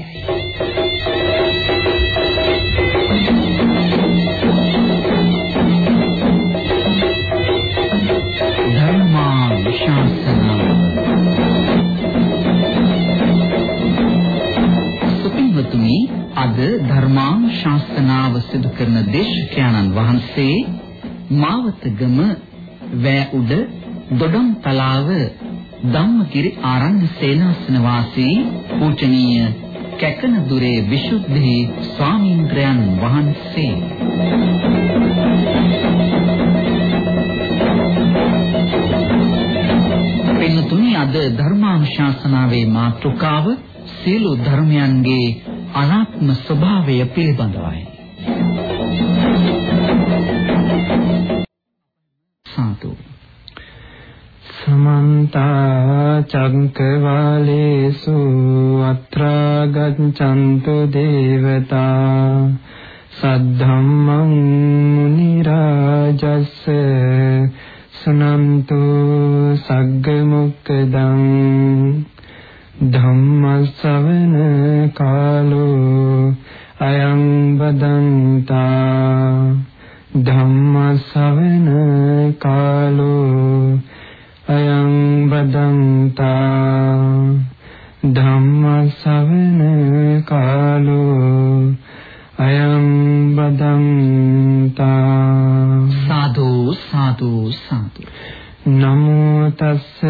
සත්‍යයි. ධර්මානුශාසනාව සුපින්වතුනි අද ධර්මානුශාසනාව සිදු කරන දේශකයන්න් වහන්සේ මාවතගම වෑ උඩ දොඩම් තලාව ධම්මගිරි ආරණ්‍ය සේනාසන වාසී පූජනීය කැකනදුරේ විසුද්ධි ස්වාමීන්ද්‍රයන් වහන්සේ පින්තුනි අද ධර්මානුශාසනාවේ මාතෘකාව සියලු ධර්මයන්ගේ අනාත්ම ස්වභාවය පිළිබඳවයි. සාදු සමන්ත චංකවාලේසු අත්‍රා ගච්ඡන්තු දේවතා සද්ධම්මං මුනි රාජස්ස සනන්තු සග්ග මොක්කදං ධම්ම ශ්‍රවණ කාලෝ අයං බදන්තා ධම්ම ශ්‍රවණ කාලෝ අයං බදන්තා ධම්ම ශ්‍රවණ කාලෝ අයං බදන්තා සාදු සාදු සාදු නමෝ තස්ස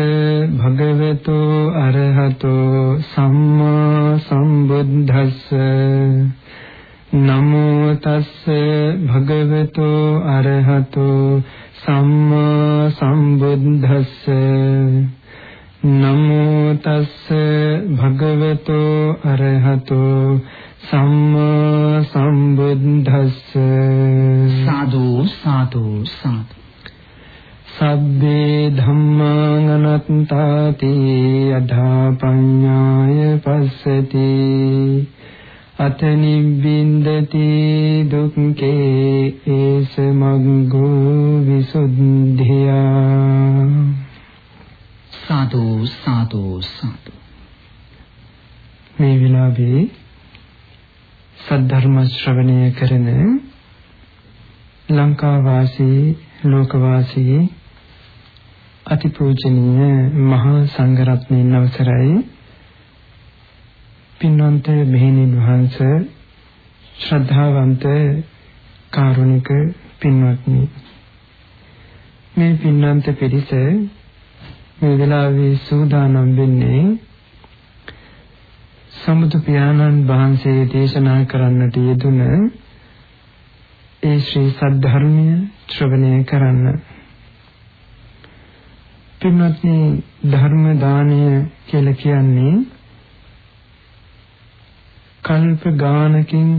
භගවතු අරහතෝ සම්මා සම්බුද්දස්ස නමෝ තස්ස භගවතු අරහතෝ සම්මා සම්බුද්දස්ස නමෝ තස්ස භගවතු අරහතෝ සම්මා සම්බුද්දස්ස සාදු සාදු සාදු. සබ්බේ ධම්මානත්තාති අධා පඤ්ඤාය පස්සති අත නිබ්බින්දති දුක්ඛේ ඒස මග්ගෝ විසුද්ධියා. සාදු සාදු සාදු. මේ විලාවේ සද්ධර්ම ශ්‍රවණය කරන ලංකා වාසී ලෝක වාසී අතිපූජනීය මහා සංඝරත්නයන් අවසරයි පින්වන්ත මෙහෙණින් වහන්සේ ශ්‍රද්ධාවන්ත කාරුණික පින්වත්නි. මේ පින්වන්ත පිරිස මේ වෙලාවේ සූදානම් වෙන්නේ සම්බුදු පියාණන් වහන්සේ දේශනා කරන්නට යෙදුන ඒ ශ්‍රී සද්ධර්මය ශ්‍රවණය කරන්න. පින්වත්නි ධර්ම දානය කියලා කියන්නේ කල්ප ගානකින්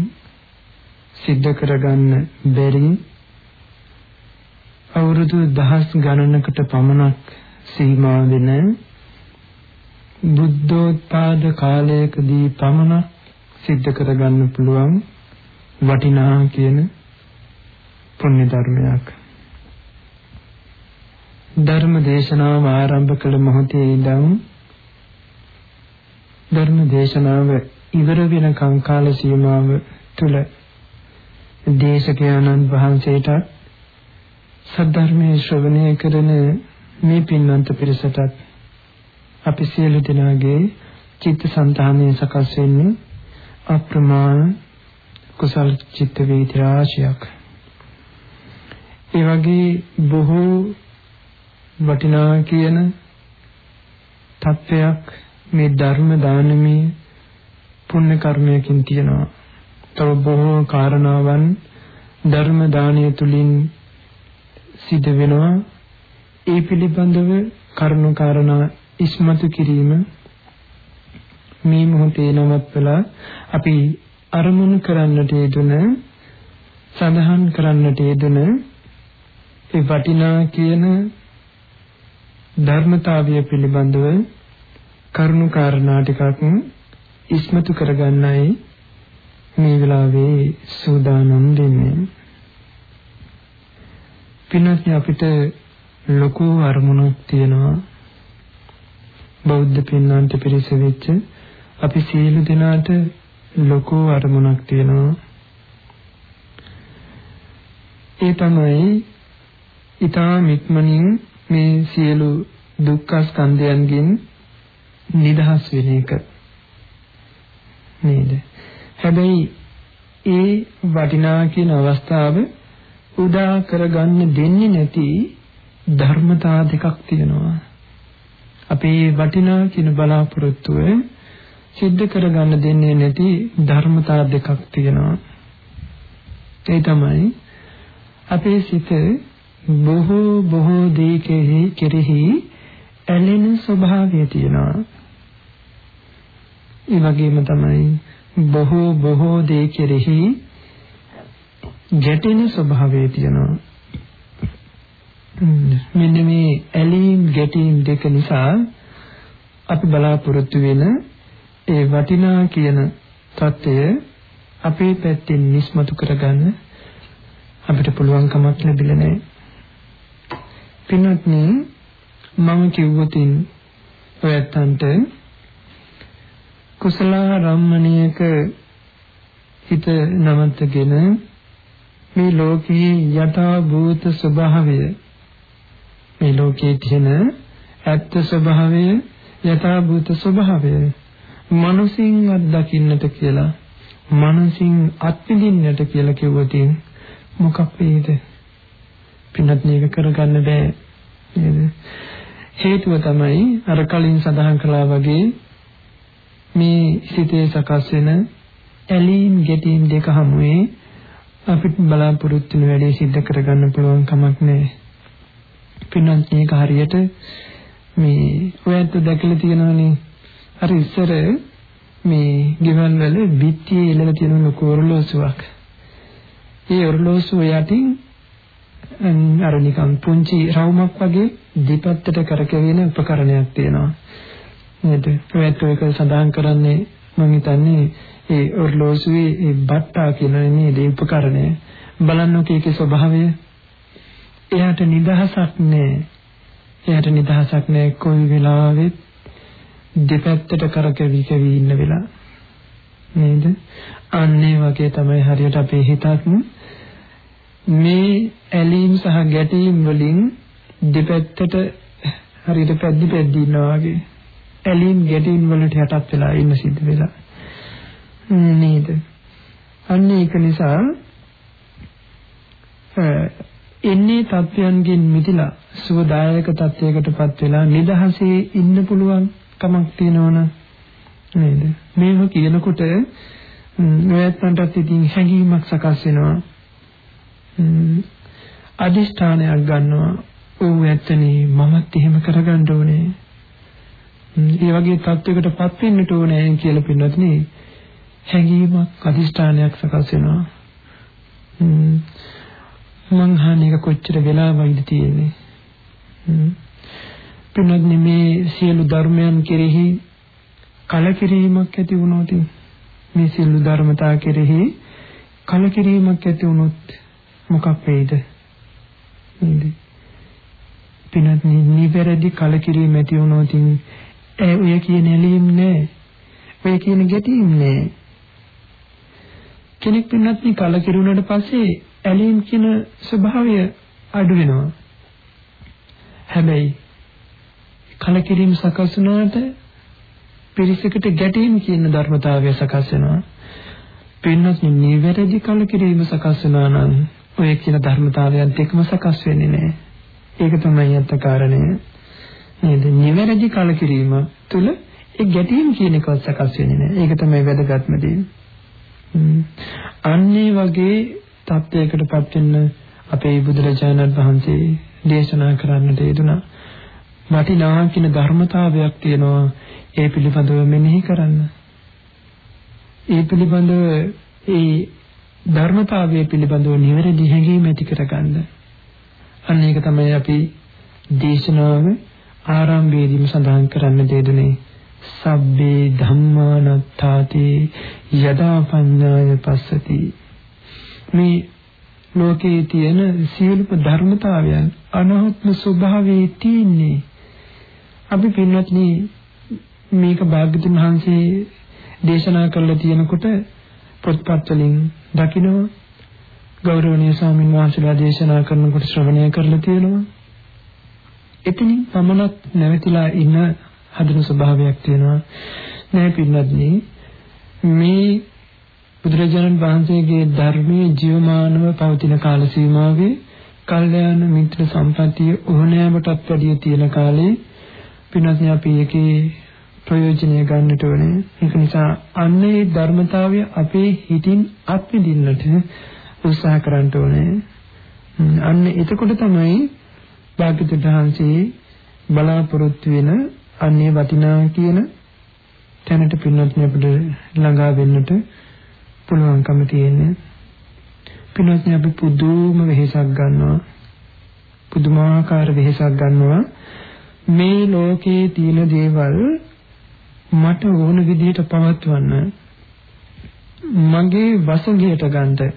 සිද්ධ කරගන්න බැරි අවුරුදු දහස් ගණනකට පමණක් සීමා වෙන බුද්ධෝත්පාද කාලයකදී පමණක් සිද්ධ කරගන්න පුළුවන් වටිනා කියන පුණ්‍ය ධර්මයක්. ධර්ම දේශනාව ආරම්භ කළ මොහොතේ ඉඳන් ධර්ම දේශනාව ඉවර වෙනකම් කාල සීමාව තුල දේශකයන්න් වහන්සේට සද්ධර්මයේ ශ්‍රවණය කරන මේ පින්වන්ත පිරිසටත් අපි සියලු දෙනාගේ චිත්ත සංතානයේ සකස් වෙන්නේ අප්‍රමාණ කුසල් චිත්ත වේති රාශියක්. ඒ වගේ බොහෝ වටිනා කියන තත්වයක් මේ ධර්ම දානමේ පුණ්‍ය කර්මයකින් තියෙනවා. තව බොහෝ කාරණාවන් ධර්ම දානය තුලින් සිද්ධ වෙනවා. ඒ පිළිබඳව කරුණු කාරණා ඉස්මතු කිරීම මේ මොහොතේ නවත්වලා අපි අරමුණු කරන්නට යෙදුන සඳහන් කරන්නට යෙදුන ඒ වටිනා කියන ධර්මතාවය පිළිබඳව කරුණු කාරණා ටිකක් ඉස්මතු කරගන්නයි මේ වෙලාවේ සූදානම් දෙන්නේ. පින්වත්නි අපිට ලොකු අරමුණක් තියෙනවා බෞද්ධ පින්නන්ට පිරිස වෙච්ච අපි සියලු දෙනාට ලොකු අරමුණක් තියෙනවා. ඒ තමයි ඊටා මික්මනින් මේ සියලු දුක්ඛ ස්කන්ධයන්ගෙන් නිදහස් වෙන එක. නේද? හැබැයි ඒ වටිනා කියන අවස්ථාව උදා කරගන්න දෙන්නේ නැති ධර්මතා දෙකක් තියෙනවා. අපේ වටිනා කියන බලාපොරොත්තුව සිද්ධ කරගන්න දෙන්නේ නැති ධර්මතා දෙකක් තියෙනවා. ඒ තමයි අපේ සිත බොහෝ බොහෝ දේ කෙරෙහි ඇලෙන ස්වභාවය තියෙනවා. ඒ වගේම තමයි බොහෝ බොහෝ දේ කෙරෙහි ගැටෙන ස්වභාවය තියෙනවා. මෙන්න මේ ඇලීම් ගැටීම් දෙක නිසා අපි බලාපොරොත්තු වෙන ඒ වටිනා කියන தත්ත්වය අපේ පැත්තෙන් නිස්මතු කරගන්න අපිට පුළුවන් කමක් ලැබිලා නැහැ. පින්වත්නි මම කිව්වොතින් ඔයත්තන්ට කුසල රම්මණයක හිත නමතගෙන මේ ලෝකයේ යථා භූත ස්වභාවය මේ ලෝකයේ තියෙන ඇත්ත ස්වභාවය යථා භූත ස්වභාවය මනසින් අත්දකින්නට කියලා මනසින් අත්විඳින්නට කියලා කිව්වොතින් මොකක් වේද? පින්නත් මේක කරගන්න බෑ නේද? හේතුව තමයි අර කලින් සඳහන් කළා වගේ මේ සිතේ සකස් වෙන ඇලීම් ගැටීම් දෙක හමුවේ අපිට බලාපොරොත්තු වෙන වැඩේ සිද්ධ කරගන්න පුළුවන් කමක් නැහැ පින්නත් මේක හරියට මේ ඔයත් දැකලා තියෙනවනේ අර ඉස්සර මේ ගෙවල් වල බිත්තියේ එළලා තියෙන ලොකු ඔරලෝසුවක්. ඒ ඔරලෝසුව යටින් අර නිකන් පුංචි රවුමක් වගේ දෙපැත්තට කරකැවෙන උපකරණයක් තියෙනවා. නේද? ඔයත් ඒක සඳහන් කරන්නේ මම හිතන්නේ ඒ ඔරලෝසුවේ ඒ බට්ටා කියන නේද උපකරණය. බලන්නකෝ ඒකේ ස්වභාවය එයාට නිදහසක් නැහැ. එයාට නිදහසක් නැහැ කොයි වෙලාවෙත් දෙපැත්තට කරකැවි කැවි ඉන්න වෙලා. නේද? අන්නේ වගේ තමයි හරියට අපේ හිතත් මේ ඇලීම් සහ ගැටීම් වලින් දෙපැත්තට හරියට පැද්දි පැද්දි ඉන්නවා වගේ. ඇලීම් ගැටීම් වලට යටත් වෙලා ඉන්න සිද්ධ වෙලා. නේද? අන්න ඒක නිසා එන්නේ තත්වයන්ගෙන් මිදලා සුවදායක තත්වයකටපත් වෙලා නිදහසේ ඉන්න පුළුවන් කමක් තියෙනවනේ නේද මේව කියනකොට ඔයත්න්ටත් ඉතින් හැඟීමක් සකස් වෙනවා අදිෂ්ඨානයක් ගන්නවා ඔව් ඇත්තනේ මමත් එහෙම කරගන්න ඕනේ ඒ වගේ තත්වයකටපත් වෙන්නට ඕනේ කියලා පින්නත් නේ හැඟීමක් අදිෂ්ඨානයක් සකස් වෙනවා මං අහන්නේ කොච්චර වෙලාවයිද තියෙන්නේ. පින්නත් මේ සියලු ධර්මයන් කෙරෙහි කලකිරීමක් ඇති වුණොත් මේ සියලු ධර්මතා කෙරෙහි කලකිරීමක් ඇති වුණොත් මොකක් වෙයිද? නේද? පින්නත් නිවැරදි කලකිරීම ඇති වුණොත් ඒ ඔය කියන ඇලීම් නෑ. ඔය කියන ගැටීම් නෑ. කෙනෙක් පින්නත් කලකිරුණාට පස්සේ ඇලීම් කියන ස්වභාවය අඩු වෙනවා. හැබැයි කලකිරීම සකස් වුණාට පිරිසකට ගැටීම් කියන ධර්මතාවය සකස් වෙනවා. පින්නත් නිවැරදි කලකිරීම සකස් වෙනවා නම් ඔය කියන ධර්මතාවයන් දෙකම සකස් වෙන්නේ නැහැ. ඒක තමයි අත්ත කාරණය. නේද? නිවැරදි කලකිරීම තුළ ඒ ගැටීම් කියන එකවත් සකස් වෙන්නේ නැහැ. ඒක තමයි වැදගත්ම දේ. අන්නේ වගේ තත්වයකටපත් වෙන්න අපේ බුදුරජාණන් වහන්සේ දේශනා කරන්නට යෙදුනා. වටිනා කියන ධර්මතාවයක් තියෙනවා ඒ පිළිබඳව මෙනෙහි කරන්න. ඒ පිළිබඳව ඒ ධර්මතාවය පිළිබඳව නිවැරදි හැඟීම ඇති කරගන්න. අන්න ඒක තමයි අපි දේශනාව ආරම්භයේදීම සඳහන් කරන්න දෙදුනේ. සබ්බේ ධම්මානත්තාති යදා පඤ්ඤාය පස්සති. මේ ලෝකයේ තියෙන සියලුම ධර්මතාවයන් අනාත්ම ස්වභාවයේ තියෙන්නේ. අපි පින්වත්නි මේක භාග්‍යතුන් වහන්සේ දේශනා කරලා තියෙනකොට පොත්පත් වලින් දකිනවා. ගෞරවනීය ස්වාමීන් වහන්සේලා දේශනා කරනකොට ශ්‍රවණය කරලා තියෙනවා. එතනින් පමණක් නැවතිලා ඉන්න හදන ස්වභාවයක් තියෙනවා නෑ පින්නත්නි මේ බුදුරජාණන් වහන්සේගේ ධර්මයේ ජීවමානව පවතින කාල සීමාවේ කල්යාණ මිත්‍ර සම්පත්තිය ඕනෑමටත් වැඩිය තියෙන කාලේ පින්වත්නි අපි ඒකේ ප්‍රයෝජනය ගන්නට ඕනේ. ඒක නිසා අන්නේ ධර්මතාවය අපේ හිතින් අත්විඳින්නට උත්සාහ කරන්න ඕනේ. අන්න එතකොට තමයි භාග්‍යතුන් වහන්සේ බලාපොරොත්තු වෙන අන්නේ වටිනා කියන තැනට පින්වත්නි අපිට ළඟා වෙන්නට පුළුවන්කම තියෙන්නේ. පින්වත්නි අපි පුදුම වෙහෙසක් ගන්නවා. පුදුමාකාර වෙහෙසක් ගන්නවා. මේ ලෝකේ තියෙන දේවල් මට ඕන විදිහට පවත්වන්න මගේ වසඟයට ගන්න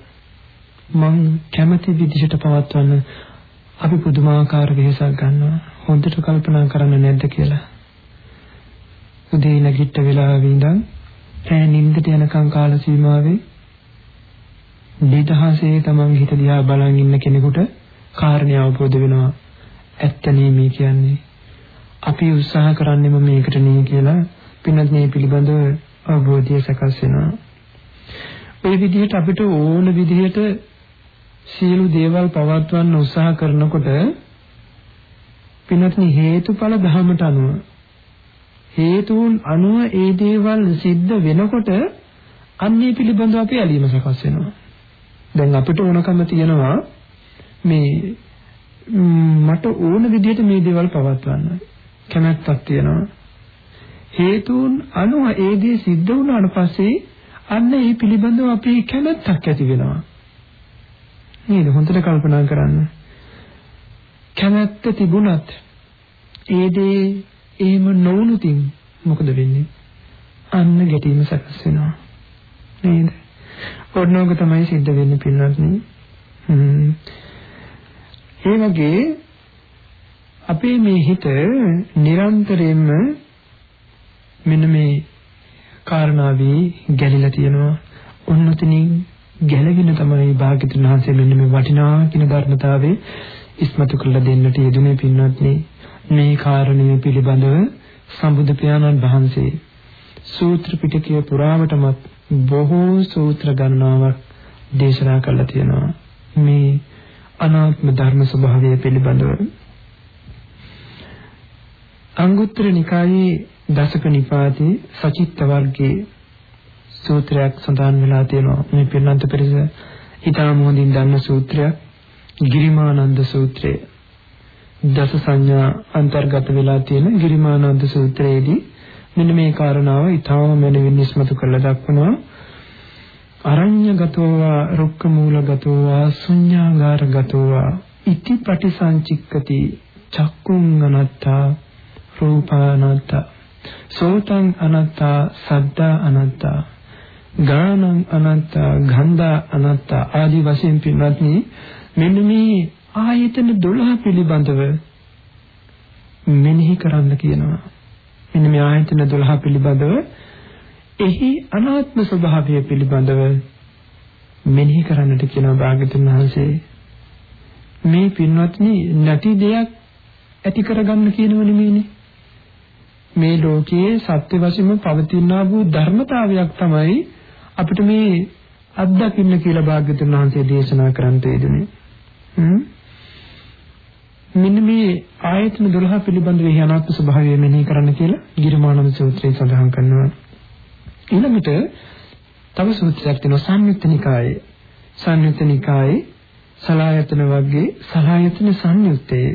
මං කැමති විදිහට පවත්වන්න අපි පුදුමාකාර වෙහසක් ගන්නවා. හොඳට කල්පනා කරන්න නැද්ද කියලා. උදේ නැගිට වෙලාවෙ ඉඳන් ඈ නිින්දට යනකම් කාල සීමාවේ නිදහසේ තමන් හිත දිහා බලන් ඉන්න කෙනෙකුට කාරණේ අවබෝධ වෙනවා. ඇත්ත නේ කියන්නේ. අපි උත්සාහ කරන්නේම මේකට නේ කියලා පින්නත් මේ පිළිබඳව අවබෝධය සකස් වෙනවා. ওই විදිහට අපිට ඕන විදිහට සියලු දේවල් පවත්වන්න උත්සාහ කරනකොට පින්නත් හේතුඵල ධර්මයට අනුව හේතුන් අනුව ඒ දේවල් සිද්ධ වෙනකොට අන්නේ පිළිබඳව අපි ඇලීම සකස් වෙනවා. දැන් අපිට ඕනකම තියෙනවා මේ මට ඕන විදිහට මේ දේවල් පවත්වන්න. කැමැත්තක් තියෙනවා. හේතුන් අනුව ඒ දේ සිද්ධ වුණාට පස්සේ අන්න ඒ පිළිබඳව අපේ කැමැත්තක් ඇති වෙනවා. නේද? හොඳට කල්පනා කරන්න. කැමැත්ත තිබුණත් ඒ දේ එහෙම නොවුනුතින් මොකද වෙන්නේ? අන්න ගැටීම සකස් වෙනවා. නේද? ඔන්නෝක තමයි සිද්ධ වෙන්නේ පින්වත්නි. ඒ වගේ අපේ මේ හිත නිරන්තරයෙන්ම මෙන්න මේ කාරණාවේ ගැලිලා තියෙනවා. ඔන්නතනින් ගැලගෙන තමයි භාග්‍යතුන් වහන්සේ මෙන්න මේ වටිනා කින ධර්මතාවේ ඉස්මතු කරලා දෙන්නට යෙදුනේ පින්වත්නි. මේ කාරණය පිළිබඳව සම්බුදු පියාණන් වහන්සේ සූත්‍ර පිටකයේ පුරාවටමත් බොහෝ සූත්‍ර ගණනාවක් දේශනා කළා තියෙනවා. මේ අනාත්ම ධර්ම ස්වභාවය පිළිබඳව අංගුත්තර නිකායේ දසක නිපාතේ සචිත්ත වර්ගයේ සූත්‍රයක් සඳහන් වෙලා තියෙනවා. මේ පින්නන්ත පෙරස ඊටම හොඳින් දන්න සූත්‍රයක්. ගිරිමානන්ද සූත්‍රය. දස සංඥා අන්තර්ගත වෙලා තියෙන ගිරිමානන්ද සූත්‍රයේදී මෙන්න මේ කාරණාව ඊටම මනවින් ඉස්මතු කරලා දක්වනවා. අරඤ්‍යගතෝවා රුක්කමූලගතෝවා ශුඤ්ඤාගාරගතෝවා ඉති පටිසංචික්කති චක්කුං අනත්තා රූපානත්තා සෝතං අනත්තා සද්දා අනත්තා. ගානං අනත්තා ගන්ධා අනත්තා ආදී වශයෙන් පින්වත්නි මෙන්න මේ ආයතන 12 පිළිබඳව මෙනෙහි කරන්න කියනවා. මෙන්න මේ ආයතන 12 පිළිබඳව එහි අනාත්ම ස්වභාවය පිළිබඳව මෙනෙහි කරන්නට කියනවා භාග්‍යතුන් වහන්සේ. මේ පින්වත්නි නැති දෙයක් ඇති කරගන්න කියනව නෙමෙයිනේ. මේ ලෝකයේ සත්‍ය වශයෙන්ම පවතිනා වූ ධර්මතාවයක් තමයි අපිට මේ අත්දකින්න කියලා භාග්‍යතුන් වහන්සේ දේශනා කරන්ට යෙදුනේ. මෙන්න මේ ආයතන 12 පිළිබඳව එහි අනාත්ම ස්වභාවය මෙනෙහි කරන්න කියලා ගිරමානන්ද සූත්‍රයේ සඳහන් කරනවා. ඊළඟට තව සූත්‍රයක් තියෙනවා සංයුත්ත නිකායේ. සංයුත්ත නිකායේ සලායතන වර්ගයේ සලායතන සංයුත්තේ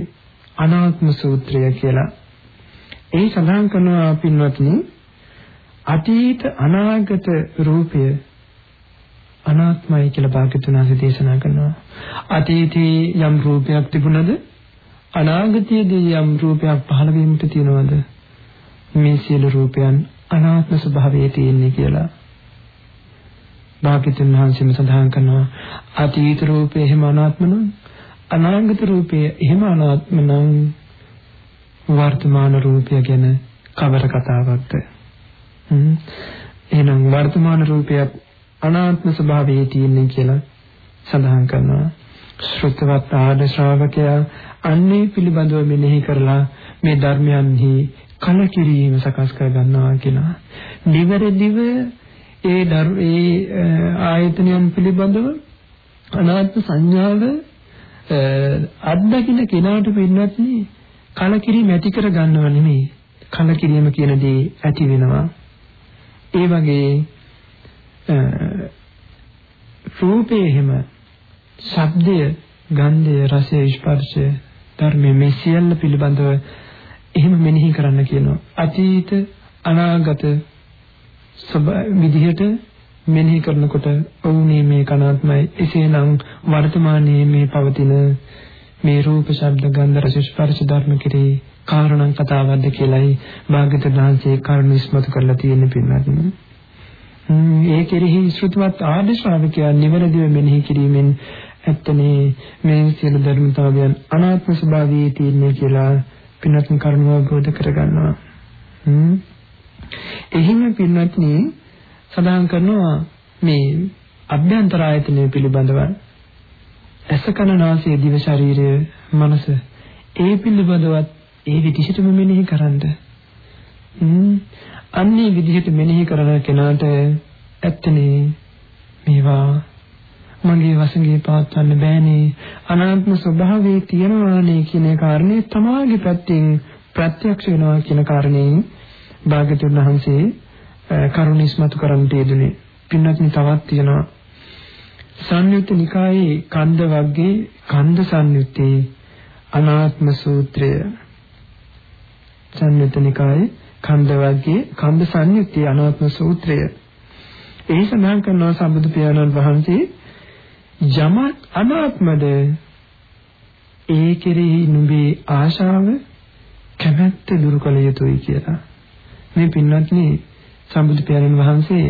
අනාත්ම සූත්‍රය කියලා ඒ සඳහන් කරනවා පින්වත්නි අතීත අනාගත රූපය අනාත්මයි කියලා භාග්‍යතුන් වහන්සේ දේශනා කරනවා. අතීතයේ යම් රූපයක් තිබුණද අනාගතයේදී යම් රූපයක් පහළ වීමට තියනවද? මේ සියලු රූපයන් අනාත්ම ස්වභාවයේ තියෙන්නේ කියලා. භාග්‍යතුන් වහන්සේම සඳහන් කරනවා අතීත රූපය එහෙම අනාත්ම නම් අනාගත රූපය එහෙම අනාත්ම නම් වර්තමාන රූපය ගැන කවර කතාවක්ද එහෙනම් වර්තමාන රූපයත් අනාත්ම ස්වභාවයේ තියෙන්නේ කියලා සඳහන් කරනවා. ශ්‍රොතවත් ආද ශ්‍රාවකයා අන්නේ පිළිබඳව මෙනෙහි කරලා මේ ධර්මයන්හි කලකිරීම සකස් කර ගන්නවා කියලා. නිවැරදිව ඒ ඒ ආයතනයන් පිළිබඳව අනාත්ම සංඥාව අත්දකින්න කෙනාට පින්නත් කලකිරීම ඇති කර ගන්නව නෙමෙයි. කලකිරීම කියන දේ ඇති වෙනවා. ඒ වගේ රූපේ එහෙම ශබ්දය, ගන්ධය, රසය, ස්පර්ශය, ධර්මයේ මේ සියල්ල පිළිබඳව එහෙම මෙනෙහි කරන්න කියනවා. අතීත, අනාගත විදිහට මෙනෙහි කරනකොට ඔවුනේ මේ කනාත්මයි එසේනම් වර්තමානයේ මේ පවතින මේ රූප ශබ්ද ගන්ධ රස ස්පර්ශ ධර්ම කෙරෙහි කාරණා කතාවක්ද කියලායි භාග්‍යවතුන් වහන්සේ කරුණ ඉස්මතු කරලා තියෙන පින්වත්නි. ඒ කෙරෙහි ශ්‍රුතවත් ආදී ශ්‍රාවකයන් නිවැරදිව මෙනෙහි කිරීමෙන් ඇත්තනේ මේ සියලු ධර්මතාවයන් අනාත්ම ස්වභාවයේ තියෙන්නේ කියලා පින්වත්නි කරුණව අවබෝධ කරගන්නවා. එහිම පින්වත්නි සඳහන් කරනවා මේ අභ්‍යන්තර ආයතනය පිළිබඳව ඇස කන නාසය දිව ශරීරය මනස ඒ පිළිබඳවත් ඒ විදිහටම මෙනෙහි කරන්ද? අන්නේ විදිහට මෙනෙහි කරන කෙනාට ඇත්තනේ මේවා. මගේ වසඟේ පවත්වන්න බෑනේ. අනාත්ම ස්වභාවයේ තියනවානේ කියන කාරණේ තමාගේ පැත්තෙන් ප්‍රත්‍යක්ෂ වෙනවා කියන කාරණේ භාග්‍යතුන් වහන්සේ කරුණ ඉස්මතු කරන්න තියදුනේ පින්වත්නි තවත් තියෙනවා. සංයුත්ත නිකායේ කන්ද වර්ගයේ කන්ද සංයුත්තේ අනාත්ම සූත්‍රය. සංයුත්ත නිකායේ කන්ද වර්ගයේ කන්ද සංයුත්තේ අනාත්ම සූත්‍රය. එහි සඳහන් කරනවා සම්බුදු පියාණන් වහන්සේ යමක් අනාත්මද? ඒ කෙරෙහි නුඹේ ආශාව කැමැත්ත දුරු කළ යුතුයි කියලා. මේ පින්වත්නි සම්බුදු පියාණන් වහන්සේ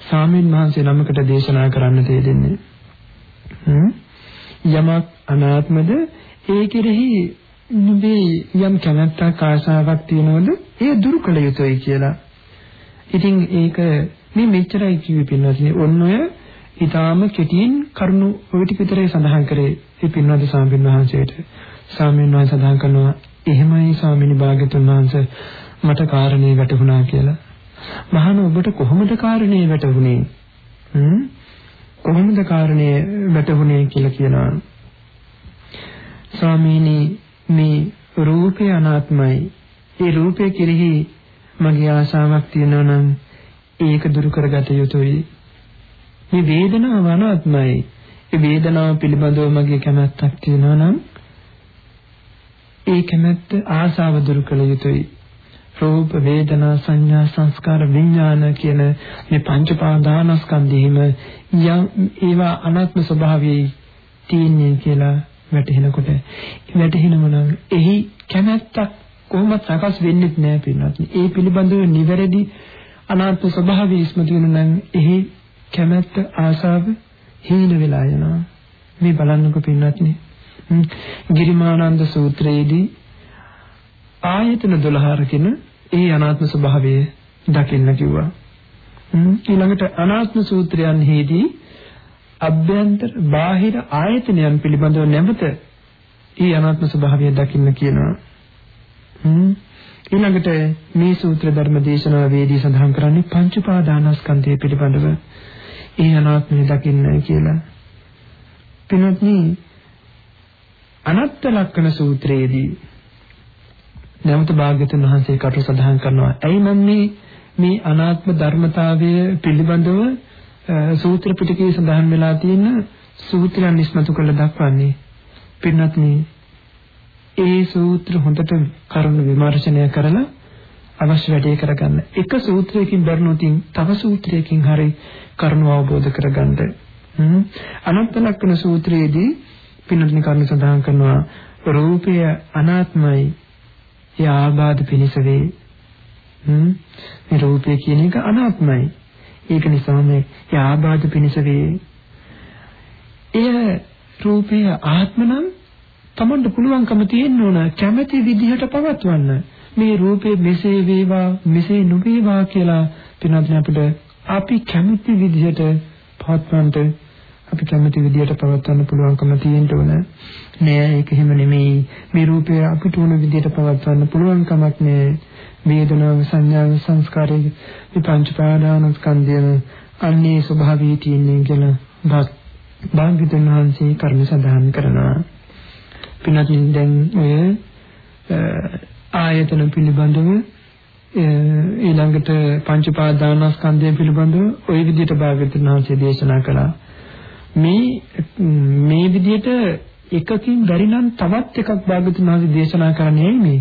සාමින් වහන්සේ නමකට දේශනා කරන්න තේදෙන්නේ. යමක් අනාත්මද? ඒ කෙරෙහි නුඹේ යම් කැමැත්තක් ආශාවක් තියෙනවද ඒ දුරු කළ යුතුයි කියලා. ඉතින් ඒක මේ මෙච්චරයි කිව්වේ පින්වත්නි. ඔන්න ඔය ඊටාම කෙටියෙන් කරුණු ඔය ටික විතරයි සඳහන් කරේ මේ පින්වත් සාමින් වහන්සේට. සාමින් වහන්සේ සඳහන් කරනවා එහෙමයි ස්වාමිනී භාග්‍යතුන් වහන්සේ මට කාරණේ වැටහුණා කියලා. මහාන ඔබට කොහොමද කාරණේ වැටහුනේ? හ්ම් කොහොමද කාරණේ වැටහුනේ කියලා කියනවා. ස්වාමීනි මේ රූපේ අනාත්මයි. ඒ රූපේ කෙරෙහි මගේ ආශාවක් තියෙනවා නම් ඒක දුරු කරගත යුතුයි. මේ වේදනාව අනාත්මයි. ඒ වේදනාව පිළිබඳව මගේ කැමැත්තක් තියෙනවා නම් ඒ කැමැත්ත ආශාව දුරු කළ යුතුයි. රූප වේදනා සංඥා සංස්කාර විඥාන කියන මේ පංච පාදානස්කන්ධෙහිම ඒවා අනාත්ම ස්වභාවයේ තියෙන්නේ කියලා වැටහෙනකොට වැටහෙනම නම් එහි කැමැත්තක් කොහොමද සකස් වෙන්නේ නැහැ පින්වත්නි. ඒ පිළිබඳව නිවැරදි අනාත්ම ස්වභාවය ඉස්මතු වෙන නම් එහි කැමැත්ත ආශාව හීන වෙලා යනවා. මේ බලන්නකො පින්වත්නි. ගිරිමානන්ද සූත්‍රයේදී ආයතන 12 රකින ඒ අනාත්ම ස්වභාවය දකින්න කිව්වා. ඊළඟට අනාත්ම සූත්‍රයන්හිදී අභ්‍යන්තර බාහිර ආයතනයන් පිළිබඳව නැවත ඒ අනාත්ම ස්වභාවය දකින්න කියනවා. ඊළඟට මේ සූත්‍ර ධර්ම දේශනාවේදී සඳහන් කරන්නේ පංච පාදානස්කන්ධය පිළිබඳව ඒ අනාත්මය දකින්න කියලා. පින්වත්නි අනත්ත ලක්ෂණ සූත්‍රයේදී නැවත භාග්‍යතුන් වහන්සේ කටු සඳහන් කරනවා. ඇයි මම මේ මේ අනාත්ම ධර්මතාවය පිළිබඳව සූත්‍ර පිටකයේ සඳහන් වෙලා තියෙන සූත්‍රයන් ඉස්මතු කරලා දක්වන්නේ. පින්වත්නි, ඒ සූත්‍ර හොඳට කරුණු විමර්ශනය කරලා අවශ්‍ය වැඩේ කරගන්න. එක සූත්‍රයකින් බැරිනොතින් තව සූත්‍රයකින් හරි කරුණු අවබෝධ කරගන්න. අනන්ත ලක්ෂණ සූත්‍රයේදී පින්වත්නි කරුණු සඳහන් කරනවා රූපය අනාත්මයි ඒ ආබාධ පිනිස වේ. හ්ම් මේ රූපය කියන එක අනාත්මයි. ඒක නිසා මේ ආබාධ පිනිස වේ. එය රූපය ආත්ම නම් තමන්ට පුළුවන්කම තියෙන්න ඕන කැමැති විදිහට පවත්වන්න. මේ රූපේ මෙසේ වේවා මෙසේ නොවේවා කියලා පින්වත්නි අපිට අපි කැමති විදිහට පවත්වන්නට අපි කැමති විදිහට පවත්වන්න පුළුවන්කම තියෙන්න ඕන. නෑ ඒක එහෙම නෙමෙයි. මේ රූපය අපිට ඕන විදිහට පවත්වන්න පුළුවන් කමක් නෑ. වේදනාව සංඥාව සංස්කාරය මේ පංච පාදානස්කන්ධය අන්නේ ස්වභාවී තියෙන්නේ කියලා භාග්‍යතුන් වහන්සේ කර්ම සඳහන් කරනවා. පින්වත්නි දැන් ඔය ආයතන පිළිබඳව ඊළඟට පංච පාදානස්කන්ධය පිළිබඳව ওই විදිහට භාග්‍යතුන් වහන්සේ දේශනා කළා. මේ මේ විදිහට එකකින් බැරි නම් තවත් එකක් භාග්‍යතුන් වහන්සේ දේශනා කරන්නේ මේ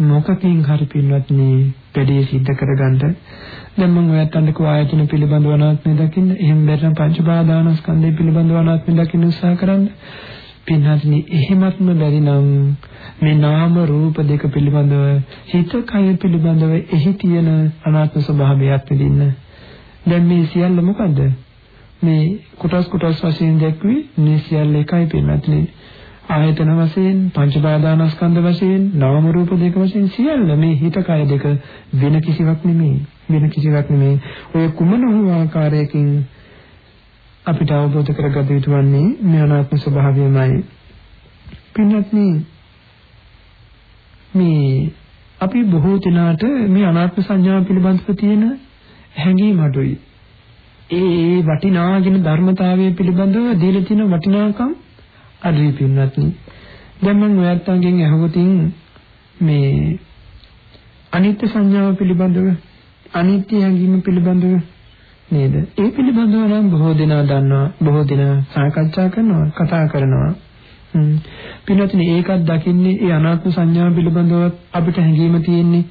මොකකින් හරි පින්වත්නි වැඩේ සිද්ධ කරගන්න. දැන් මම ඔයයන්ට කෝ ආයතන පිළිබඳව අනාත්මය දකින්න එහෙම බැරි නම් පංච පාදානස්කන්ධය පිළිබඳව අනාත්මය දකින්න උත්සාහ කරන්න. පින්වත්නි එහෙමත්ම බැරි නම් මේ නාම රූප දෙක පිළිබඳව හිත කය පිළිබඳව එහි තියෙන අනාත්ම ස්වභාවයත් විඳින්න. දැන් මේ සියල්ල මොකද්ද? මේ කොටස් කොටස් වශයෙන් දැක්වී මේ සියල්ල එකයි පින්වත්නි. ආයතන වශයෙන් පංච පාදානස්කන්ධ වශයෙන් නාම රූප දෙක වශයෙන් සියල්ල මේ හිත කය දෙක වෙන කිසිවක් නෙමෙයි. වෙන කිසිවක් නෙමෙයි. ඔය කුමන වූ ආකාරයකින් අපිට අවබෝධ කරගත යුතු වන්නේ මේ අනාත්ම ස්වභාවයමයි. පින්වත්නි මේ අපි බොහෝ දිනාට මේ අනාත්ම සංඥාව පිළිබඳව තියෙන හැඟීම අඩුයි. ඒ වටිනාගෙන ධර්මතාවය පිළිබඳව දීලා තියෙන වටිනාකම් අඩුයි පින්වත්නි. දැන් මම ඔයත්න්ගෙන් අහුවතින් මේ අනිත්‍ය සංඥාව පිළිබඳව අනිත්‍ය හැඟීම පිළිබඳව නේද? ඒ පිළිබඳව නම් බොහෝ දෙනා දන්නවා, බොහෝ දෙනා සාකච්ඡා කරනවා, කතා කරනවා. පින්වත්නි ඒකත් දකින්නේ ඒ අනාත්ම සංඥාව පිළිබඳව අපිට හැඟීම තියෙන්නේ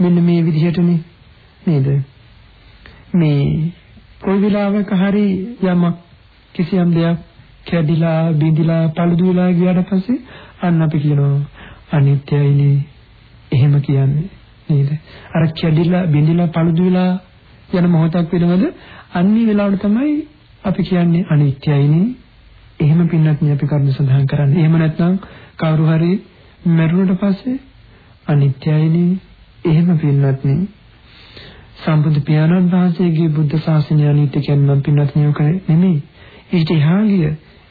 මෙන්න මේ විදිහටනේ නේද? මේ කොයි වෙලාවක හරි යමක් කිසියම් දෙයක් කැඩිලා බිඳිලා පළුදු වෙලා ගියාට පස්සේ අන්න අපි කියනවා අනිත්‍යයිනේ එහෙම කියන්නේ නේද? අර කැඩිලා බිඳිලා පළුදු වෙලා යන මොහොතක් වෙනවද? අන්නේ වෙලාවට තමයි අපි කියන්නේ අනිත්‍යයිනේ එහෙම පින්නත් නේ අපි කර්ම සඳහන් කරන්නේ. එහෙම නැත්නම් කවුරු හරි මරුණට පස්සේ අනිත්‍යයිනේ එහෙම පින්නත් නේ. සම්බුදු පියාණන් වහන්සේගේ බුද්ධ ශාසනය අනිත්‍ය කියනවා පින්නත් නියෝක නෙමෙයි. ඊට එහා ගිය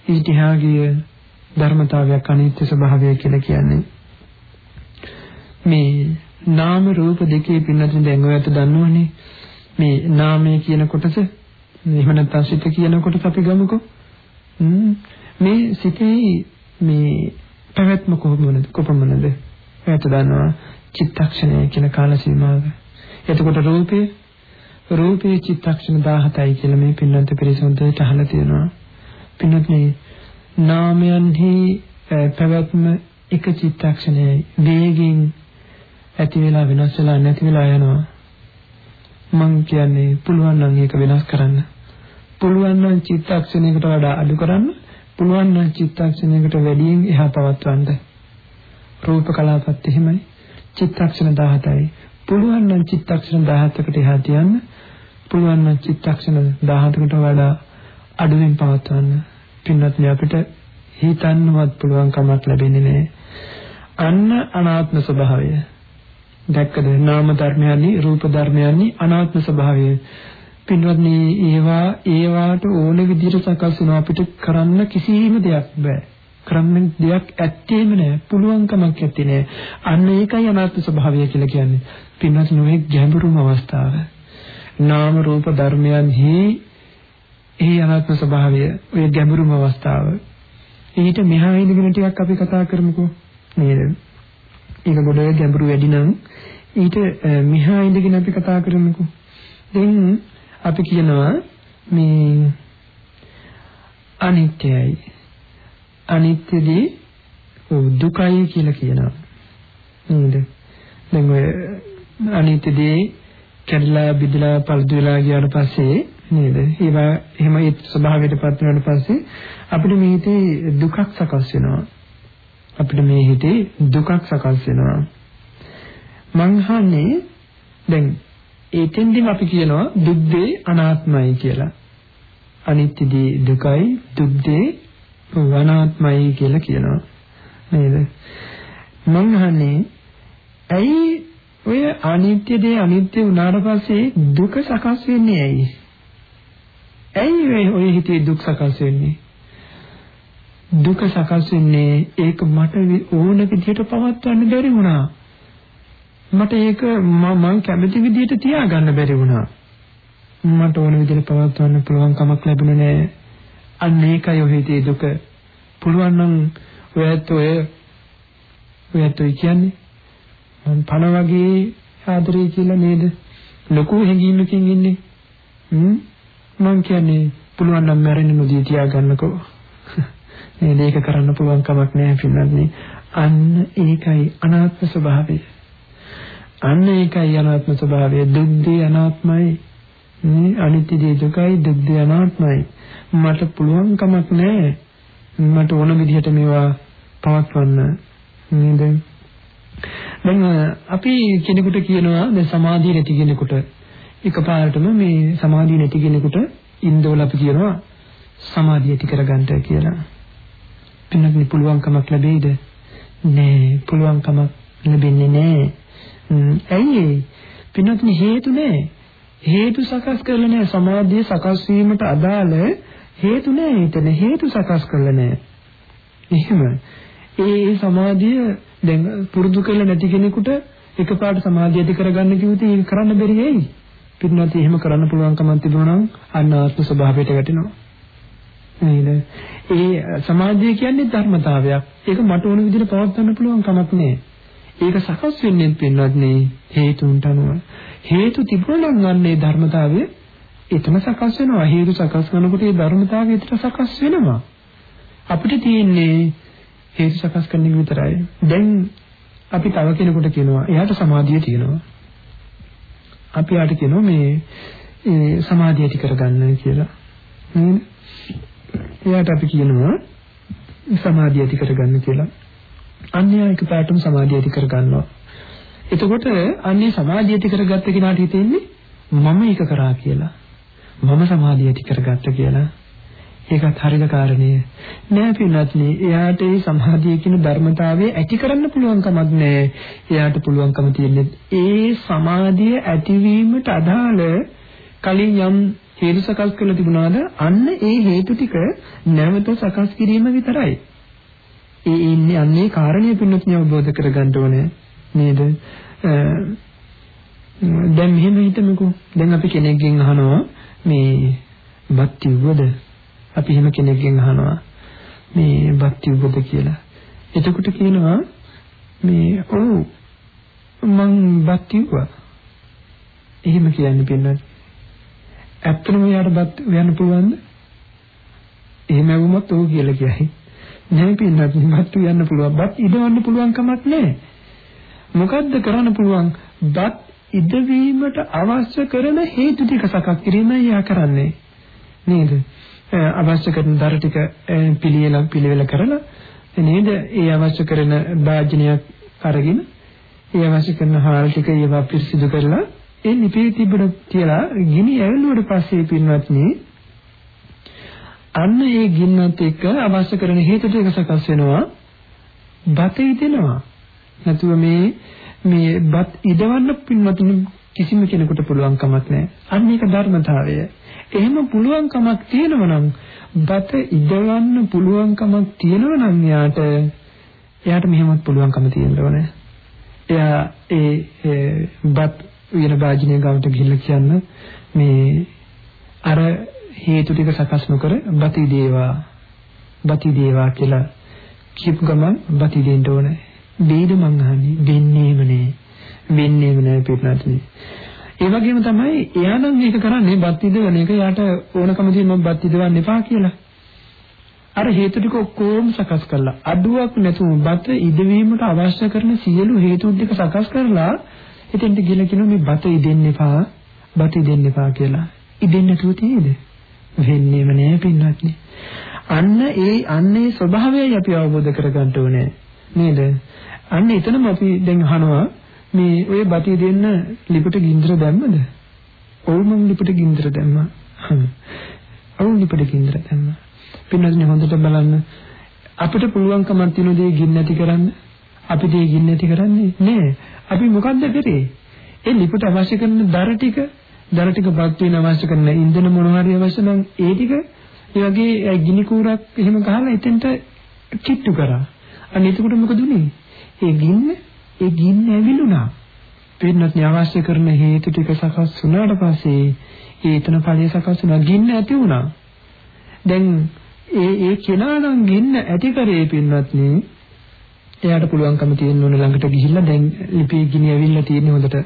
ඊට එහා ගිය ධර්මතාවයක් අනිත්‍ය ස්වභාවය කියලා කියන්නේ. මේ නාම රූප දෙකේ පින්නත් දැන් ඔයත් දන්නවනේ. මේ නාමය කියන කොටස එහෙම නැත්නම් සිත කියන කොටස අපි ගමුකෝ. මේ සිතේ මේ පැවැත්ම කොහොමද කොපමණද? ඔයත් දන්නවා චිත්තක්ෂණය කියන කාල සීමාව. එතකොට රූපේ රූපේ චිත්තක්ෂණ 17යි කියලා මේ පින්නන්ත පිරිසොන්දට අහලා තියෙනවා. පින්නත් මේ නාමයන්හි පැවැත්ම එක චිත්තක්ෂණයයි වේගින් ඇති වෙලා වෙනස් වෙලා නැති වෙලා යනවා. මං කියන්නේ පුළුවන් නම් ඒක වෙනස් කරන්න. පුළුවන් නම් චිත්තක්ෂණයකට වඩා අඩු කරන්න. පුළුවන් නම් චිත්තක්ෂණයකට වැඩියෙන් එහා පවත්වන්න. රූප කලාපත් එහෙමයි. චිත්තක්ෂණ 17යි. පුළුවන් නම් චිත්තක්ෂණ 17කට එහා තියන්න පුළුවන් නම් චිත්තක්ෂණ 17කට වඩා අඩුවෙන් පවත්වන්න. පින්වත්නි අපිට හිතන්නවත් පුළුවන් කමක් ලැබෙන්නේ නැහැ. අන්න අනාත්ම ස්වභාවය. දැක්කද? නාම ධර්මයන්හි රූප ධර්මයන්හි අනාත්ම ස්වභාවය. පින්වත්නි ඒවා ඒවාට ඕන විදිහට සකස් වෙනවා අපිට කරන්න කිසිම දෙයක් බෑ. කරන්න දෙයක් ඇත්තේම නෑ. පුළුවන්කමක් ඇත්තේ නෑ. අන්න ඒකයි අනාත්ම ස්වභාවය කියලා කියන්නේ. පින්වත් නොයේ ගැඹුරුම අවස්ථාව. නාම රූප ධර්මයන්හි ඒ අනාත්ම ස්වභාවය ඔය ගැඹුරුම අවස්ථාව. ඊට මෙහා ඉඳගෙන ටිකක් අපි කතා කරමුකෝ. නේද? ඒක ගොඩ ගැඹුරු වැඩි නම් ඊට මෙහා ඉඳගෙන අපි කතා කරමුකෝ. දැන් අපි කියනවා මේ අනිත්‍යයි. අනිත්‍යදී දුකයි කියලා කියනවා. නේද? දැන් ඔය අනිත්‍යදී කැඩලා බිඳලා පළදු වෙලා ගියාට පස්සේ නේද? ඒවා එහෙම ඒ ස්වභාවයටපත් වුණාට පස්සේ අපිට මේ හිතේ දුකක් සකස් වෙනවා. අපිට මේ හිතේ දුකක් සකස් වෙනවා. මං අහන්නේ දැන් ඒතෙන්දිම අපි කියනවා දුක්දේ අනාත්මයි කියලා. අනිත්‍යදී දුකයි දුක්දේ වනාත්මයි කියලා කියනවා නේද මං අහන්නේ ඇයි ඔය අනිත්‍ය දේ අනිත්‍ය වුණාට පස්සේ දුක සකස් වෙන්නේ ඇයි? ඇයි ඔය හිතේ දුක් සකස් වෙන්නේ? දුක සකස් වෙන්නේ ඒක මට ඕන විදිහට පවත්වන්න බැරි වුණා. මට ඒක මම කැමති විදිහට තියාගන්න බැරි වුණා. මට ඕන විදිහට පවත්වන්න පුළුවන් කමක් ලැබුණේ නැහැ. අන්න ඒකයි ඔය හිතේ දුක. පුළුවන් නම් ඔයත් ඔය ඔයත් ඔය කියන්නේ මම පණ වගේ ආදරේ කියලා නේද? ලොකු හැඟීමකින් ඉන්නේ. හ්ම් මම කියන්නේ පුළුවන් නම් මැරෙන්න නොදී තියාගන්නකෝ. නේද? ඒක කරන්න පුළුවන් කමක් නැහැ පින්නන්නේ. අන්න ඒකයි අනාත්ම ස්වභාවය. අන්න ඒකයි අනාත්ම ස්වභාවය. දුක්දී අනාත්මයි. මේ අනිත්‍ය දේ දුකයි දුක්දී අනාත්මයි. මට පුළුවන් කමක් නැහැ. මට ඕන විදිහට මේවා පවත්වන්න නේද? දැන් අපි කෙනෙකුට කියනවා දැන් සමාධිය නැති කෙනෙකුට එකපාරටම මේ සමාධිය නැති කෙනෙකුට ඉන්දවල අපි කියනවා සමාධිය ඇති කරගන්න කියලා. පින්නක්නි පුළුවන්කමක් ලැබෙයිද? නෑ පුළුවන්කමක් ලැබෙන්නේ නෑ. ඇයි පින්නක්නි හේතු නෑ. හේතු සකස් කරලා නෑ සමාධිය සකස් වීමට අදාළ හේතු නෑ එතන හේතු සකස් කරලා නෑ. එහෙම ඒ සමාධිය දැන් පුරුදු කරලා නැති කෙනෙකුට එකපාරට සමාධිය ඇති කරගන්න කිව්වොත් ඒක කරන්න බැරි වෙයි. පිටුනත් එහෙම කරන්න පුළුවන්කමක් තිබුණා නම් අන්න ආත්ම ස්වභාවයට වැටෙනවා. නේද? ඒ සමාධිය කියන්නේ ධර්මතාවයක්. ඒක මට ඕන විදිහට පවත්වන්න පුළුවන් කමක් නෑ. ඒක සකස් වෙන්නේ පින්නත් නේ හේතුන්ට අනුව. හේතු තිබුණා නම් අන්නේ ධර්මතාවය එතන සකස් වෙනවා. හේතු සකස් කරනකොට ඒ ධර්මතාවය එතන සකස් වෙනවා. අපිට තියෙන්නේ හේතු සකස් කරන එක විතරයි. දැන් අපි තව කෙනෙකුට කියනවා එයාට සමාධිය තියෙනවා. අපි යාට කියනවා මේ ඒ සමාධිය ඇති කරගන්න කියලා. නේද? එයාට අපි කියනවා සමාධිය ඇති කරගන්න කියලා. අන්‍යය එකපාරටම සමාධිය ඇති කරගන්නවා. එතකොට අන්නේ සමාධිය ඇති කරගත්ත කෙනාට හිතෙන්නේ මම ඒක කරා කියලා. මම සමාධිය ඇති කරගත්ත කියලා. ඒකත් හරිද කාරණේ? නෑ පින්වත්නි. එයාට මේ සමාධිය කියන ධර්මතාවය ඇති කරන්න පුළුවන් කමක් නෑ. එයාට පුළුවන්කම තියෙන්නේ ඒ සමාධිය ඇතිවීමට අදාළ කලින් යම් හේතු සකස් කරලා තිබුණාද අන්න ඒ හේතු ටික නැවත සකස් කිරීම විතරයි. ඒ ඉන්නේ අන්නේ කාරණේ පින්වත්නි අවබෝධ කරගන්න ඕනේ. නේද? දැන් මෙහෙම හිතමුකෝ. දැන් අපි කෙනෙක්ගෙන් අහනවා මේ බත් කිව්වද? අපි එහෙම කෙනෙක්ගෙන් අහනවා මේ භක්ති උපද කියලා. එතකොට කියනවා මේ ඔව් මං භක්ති උපා. එහෙම කියන්නේ පින්නත්. ඇත්තටම යාට බත් වෙන්න පුළුවන්ද? එහෙම වුණොත් ඔව් කියලා කියයි. නෑ පින්නත් බත් වෙන්න පුළුවන්. බත් ඉදවන්න පුළුවන් කමක් නෑ. මොකද්ද කරන්න පුළුවන්? බත් ඉදවීමට අවශ්‍ය කරන හේතු ටික සකස් කිරීමයි යා කරන්නේ. නේද? අවශ්‍ය කරන දර ටික පිළියෙල පිළිවෙල කරලා නේද? ඒ අවශ්‍ය කරන භාජනයක් අරගෙන ඒ අවශ්‍ය කරන හාල් ටික ඒවා පිරිසිදු කරලා ඒ නිපී තිබුණ කියලා ගිනි ඇවිල්ලුවට පස්සේ පින්වත්නි අන්න ඒ ගින්නත් එක්ක අවශ්‍ය කරන හේතු ටික සකස් වෙනවා. බත ඉදෙනවා. නැතුව මේ මේ බත් ඉදවන්න පින්වත්නි කිසිම කෙනෙකුට පුළුවන් කමක් නැහැ. අන්න ඒක ධර්මතාවය. එහෙම පුළුවන් කමක් තියෙනවා නම් බත ඉදවන්න පුළුවන් කමක් තියෙනවා නම් එයාට එයාට මෙහෙමත් පුළුවන්කම තියෙන්න ඕනේ. එයා ඒ බත් වෙන වාජිනේ ගාවට ගිහිල්ලා කියන්න මේ අර හේතු ටික සකස් නොකර බති දේවා බති දේවා කියලා කියපු ගමන් බති දෙන්න ඕනේ. දෙයිද මං අහන්නේ දෙන්නේම නෑ. වෙන්නේම නෑ පිටනත්නේ. ඒ වගේම තමයි එයා නම් මේක කරන්නේ බත් ඉදවන එක යාට ඕනකම තියෙන මම බත් ඉදවන්න එපා කියලා. අර හේතු ටික ඔක්කොම සකස් කරලා අඩුවක් නැතුව බත් ඉදවීමට අවශ්‍ය කරන සියලු හේතු ටික සකස් කරලා එතෙන්ට ගිහලා කියනවා මේ බත ඉදෙන්න එපා බත ඉදෙන්න එපා කියලා. ඉදෙන්න නැතුව තියෙද? වෙන්නේම නෑ පින්වත්නි. අන්න ඒ අන්නේ ස්වභාවයයි අපි අවබෝධ කරගන්න ඕනේ නේද? අන්න එතනම අපි දැන් අහනවා මේ ඔය බටි දෙන්න ලිපට ගින්දර දැම්මද? ඔව් මම ලිපට ගින්දර දැම්මා. ඔව් ලිපට ගින්දර දැම්මා. පින්නස්නේ හොඳට බලන්න අපිට පුළුවන්කමක් තියෙන දේ ගින්න නැති කරන්න අපි මේ ගින්න ඇති කරන්නේ නෑ. අපි මොකද්ද කරේ? ඒ ලිපට අවශ්‍ය කරන දර ටික, දර ටික බත් වෙන අවශ්‍ය කරන ඉන්ධන මොනවා හරි අවශ්‍ය නම් ඒ ටික ඒ වගේ ගිනි කූරක් එහෙම ගහලා එතෙන්ට කිට්ටු කරා. අන්න එතකොට මොකද උනේ? ඒ ගින්න ඒ ගින්න ඇවිලුණා. පින්නත් අවශ්‍ය කරන හේතු ටික සකස් වුණාට පස්සේ ඒ එතන ඵලයේ සකස් වුණා. ගින්න ඇති වුණා. දැන් ඒ ඒ කෙනා නම් ගින්න ඇති කරේ පින්නත් නේ. එයාට පුළුවන්කම තියෙන්න ඕන ළඟට ගිහිල්ලා දැන් ලිපි ගිනි ඇවිල්ලා තියෙන හොඳට.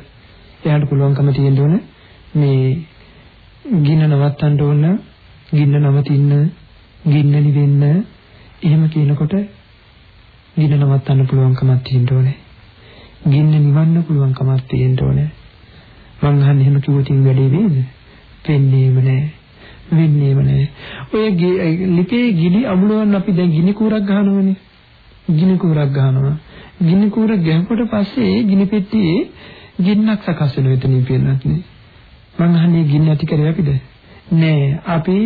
එයාට පුළුවන්කම තියෙන්න ඕන මේ ගින්න නවත්තන්න ඕන ගින්න නවතින්න ගින්න නිවෙන්න. එහෙම කියනකොට ගින්න නවත්තන්න පුළුවන්කමක් තියෙන්න ඕනේ. ගින්න නිවන්න පුළුවන්කමක් තියෙන්න ඕනේ මං අහන්නේ එහෙම කිව්වොත් වැඩේ වේද වෙන්නේම නැහැ වෙන්නේම නැහැ ඔය ලිපේ ගිනි අමුලවන්න අපි දැන් ගිනි කූරක් ගහනවනේ ගිනි කූරක් ගහනවා. ගිනි කූර ගැහුවට පස්සේ ගිනි පෙට්ටියේ ගින්නක් සකස් වෙනවා එතනින් පින්නත් නේ. මං අහන්නේ ගින්න ඇති කරේ අපිද? නෑ. අපි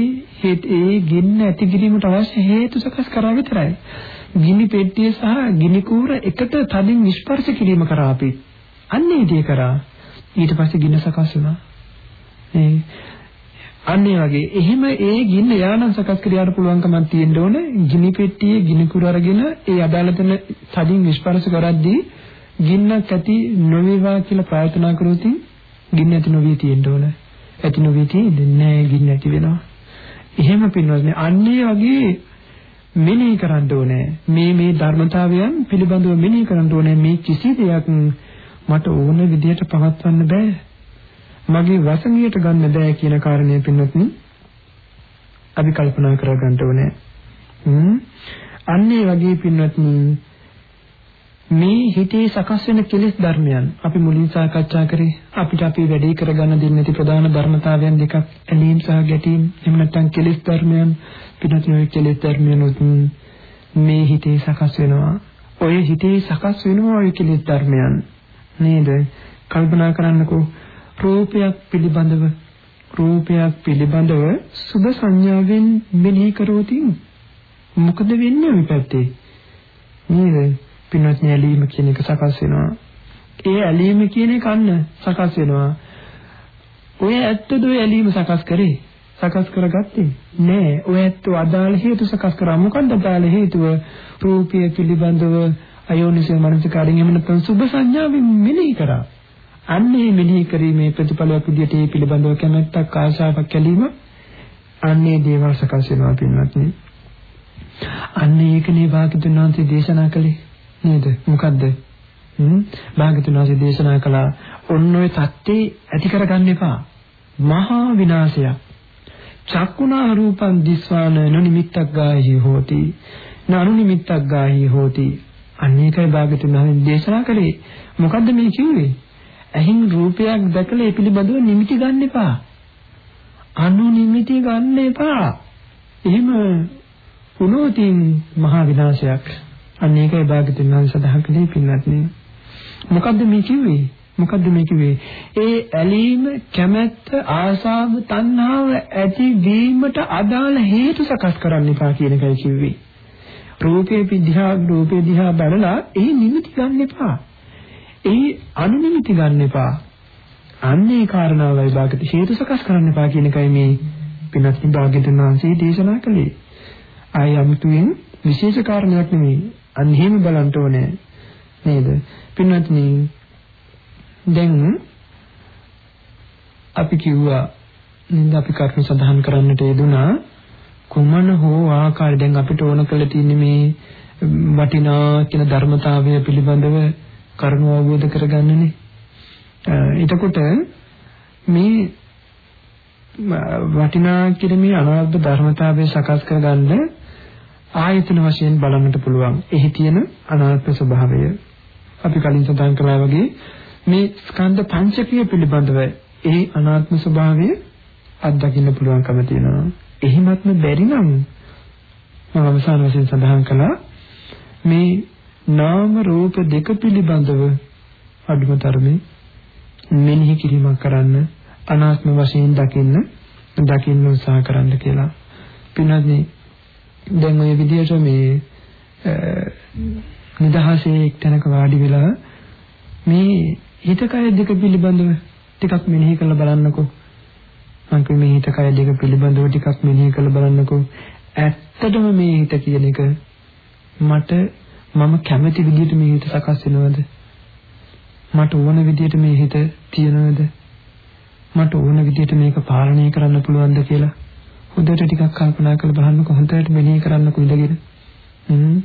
ඒ ගින්න ඇති කිරීමට අවශ්‍ය හේතු සකස් කරා විතරයි. ගිනි පෙට්ටිය සහ ගිනි කූර එකට තදින් ස්පර්ශ කිරීම කරා අපි. අන්නේ දේ කරා. ඊට පස්සේ ගින්න සකස් වුණා. ඒ අන්න ඒ වගේ එහෙම ඒ ගින්න යානම් සකස් කරියාට පුළුවන්කමක් තියෙන්න ඕන ගිනි පෙට්ටියේ ගිනි කුර අරගෙන ඒ අදාළ තැන තදින් ස්පර්ශ කරද්දී ගින්නක් ඇති නොවේවා කියලා ප්‍රාර්ථනා කරොත් ගින්න ඇති නොවී තියෙන්න ඕන ඇති නොවී තියෙන්නේ නැහැ ගින්න ඇති වෙනවා. එහෙම පින්වත්නි අන්න ඒ වගේ මෙනෙහි කරන්න ඕනේ. මේ මේ ධර්මතාවයන් පිළිබඳව මෙනෙහි කරන්න ඕනේ. මේ කිසි දෙයක් මට ඕන විදිහට පවත්වන්න බෑ. මගේ වසඟයට ගන්න බෑ කියන කාරණය පින්නත් අපි කල්පනා කරගන්න ඕනේ. හ්ම්? අන්නේ වගේ පින්නත් මේ හිතේ සකස් වෙන කෙලෙස් ධර්මයන් අපි මුලින් සාකච්ඡා කරේ අපිට අපි වැඩි කරගන්න දෙන්නේ නැති ප්‍රධාන ධර්මතාවයන් දෙකක් ඇලීම් සහ ගැටීම් එහෙම නැත්නම් කෙලෙස් ධර්මයන්. පිටත් නොවේ කෙලෙස් ධර්මයන් මේ හිතේ සකස් වෙනවා. ඔය හිතේ සකස් වෙනවා ඔය කෙලෙස් ධර්මයන්. නේද? කල්පනා කරන්නකෝ රූපයක් පිළිබඳව රූපයක් පිළිබඳව සුභ සංඥාවෙන් මෙනෙහි කරෝතින් මොකද වෙන්නේ මේ පැත්තේ? නේද? පින්වත් ඇලීම කියන එක සකස් වෙනවා. ඒ ඇලීම කියන එක අන්න සකස් වෙනවා. ඔය ඇත්තද ඔය ඇලීම සකස් කරේ? සකස් කරගත්තේ නෑ. ඔය ඇත්ත අදාළ හේතු සකස් කරා. මොකක්ද අදාළ හේතුව? රූපය පිළිබඳව අයෝනිසෝ මනසිකාරින් එමෙන්න සුභ සංඥාවෙන් මෙනෙහි කරා. අන්නේ මෙනෙහි කිරීමේ ප්‍රතිඵලයක් විදිහට මේ පිළිබඳව කැමැත්තක් ආශාවක් ඇලීම අන්නේ දේවල් සකස් වෙනවා පින්වත්නි. අන්නේ ඒකනේ භාගතුන් වහන්සේ දේශනා කළේ. නේද? මොකද්ද? හ්ම් භාගතුන් වහන්සේ දේශනා කළා ඔන්න ඔය தත්ත්වේ ඇති කරගන්න එපා. මහා විනාශයක්. චක්කුණා රූපං දිස්වාන නොනිමිත්තක් ගාහි හෝති. නනු නිමිත්තක් ගාහි හෝති. අන්නේකයි භාගතුන් වහන්සේ දේශනා කළේ. මොකද්ද මේ කිව්වේ? ඇහින් රූපයක් දැකලා ඒ පිළිබඳව නිමිති ගන්න එපා. අනු නිමිති ගන්න එපා. එහෙම වුණොත් මහා විනාශයක්. අන්න ඒකයි භාගතුන් වහන්සේ සඳහන් කළේ පින්වත් නේ. මොකද්ද මේ කිව්වේ? මොකද්ද මේ කිව්වේ? ඒ ඇලීම, කැමැත්ත, ආසාව, තණ්හාව ඇති වීමට අදාළ හේතු සකස් කරන්න එපා කියන එකයි කිව්වේ. රූපේ දිහා රූපේ දිහා බලලා ඒ නිමිති ගන්න එපා. ඒ අනුනිමිති ගන්න එපා. අන්නේ කාරණාවයි භාගත හේතු සකස් කරන්න එපා කියන එකයි මේ පිනත් භාග්‍යතුන් වහන්සේ දේශනා කළේ. ආය අමුතුවෙන් විශේෂ කාරණයක් නෙමෙයි. අන්හිම බලන්න ඕනේ. නේද? පින්වත්නි දැන් අපි කිව්වා නේද අපි කර්ම සඳහන් කරන්නට යෙදුනා කුමන හෝ ආකාරයෙන් දැන් අපිට ඕන කළ තියෙන මේ වටිනා කියන ධර්මතාවය පිළිබඳව කරුණ අවබෝධ කරගන්නනේ. එතකොට මේ වටිනා කියන මේ අනාත්ම ධර්මතාවය සකස් කරගන්න ආයතන වශයෙන් බලන්නට පුළුවන්. එහි තියෙන අනාත්ම ස්වභාවය. අපි කලින් සඳහන් කළා වගේ මේ ස්කන්ධ පංචකය පිළිබඳව ඒ අනාත්ම ස්වභාවය අත්දකින්න පුළුවන්කම තියෙනවා. එහිමත්ම බැරි නම් මම අවසාන වශයෙන් සඳහන් කළා මේ නාම රූප දෙක පිළිබඳව අඩුම තරමේ මෙනෙහි කිරීමක් කරන්න අනාත්ම වශයෙන් දකින්න දකින්න උත්සාහ කරන්න කියලා. පින්වත්නි දැන් ওই විදිහට මේ නිදහසේ එක්තැනක වාඩි වෙලා මේ හිත කය දෙක පිළිබඳව ටිකක් මෙනෙහි කරලා බලන්නකෝ. මම මේ හිත කය දෙක පිළිබඳව ටිකක් මෙනෙහි කරලා බලන්නකෝ. ඇත්තටම මේ හිත කියන එක මට මම කැමති විදිහට මේ හිත සකස් වෙනවද? මට ඕන විදිහට මේ හිත තියනවද? මට ඕන විදිහට මේක පාලනය කරන්න පුළුවන්ද කියලා හොඳට ටිකක් කල්පනා කරලා බලන්නකො හොඳට මෙනෙහි කරන්නකො ඉඳගෙන. හ්ම්.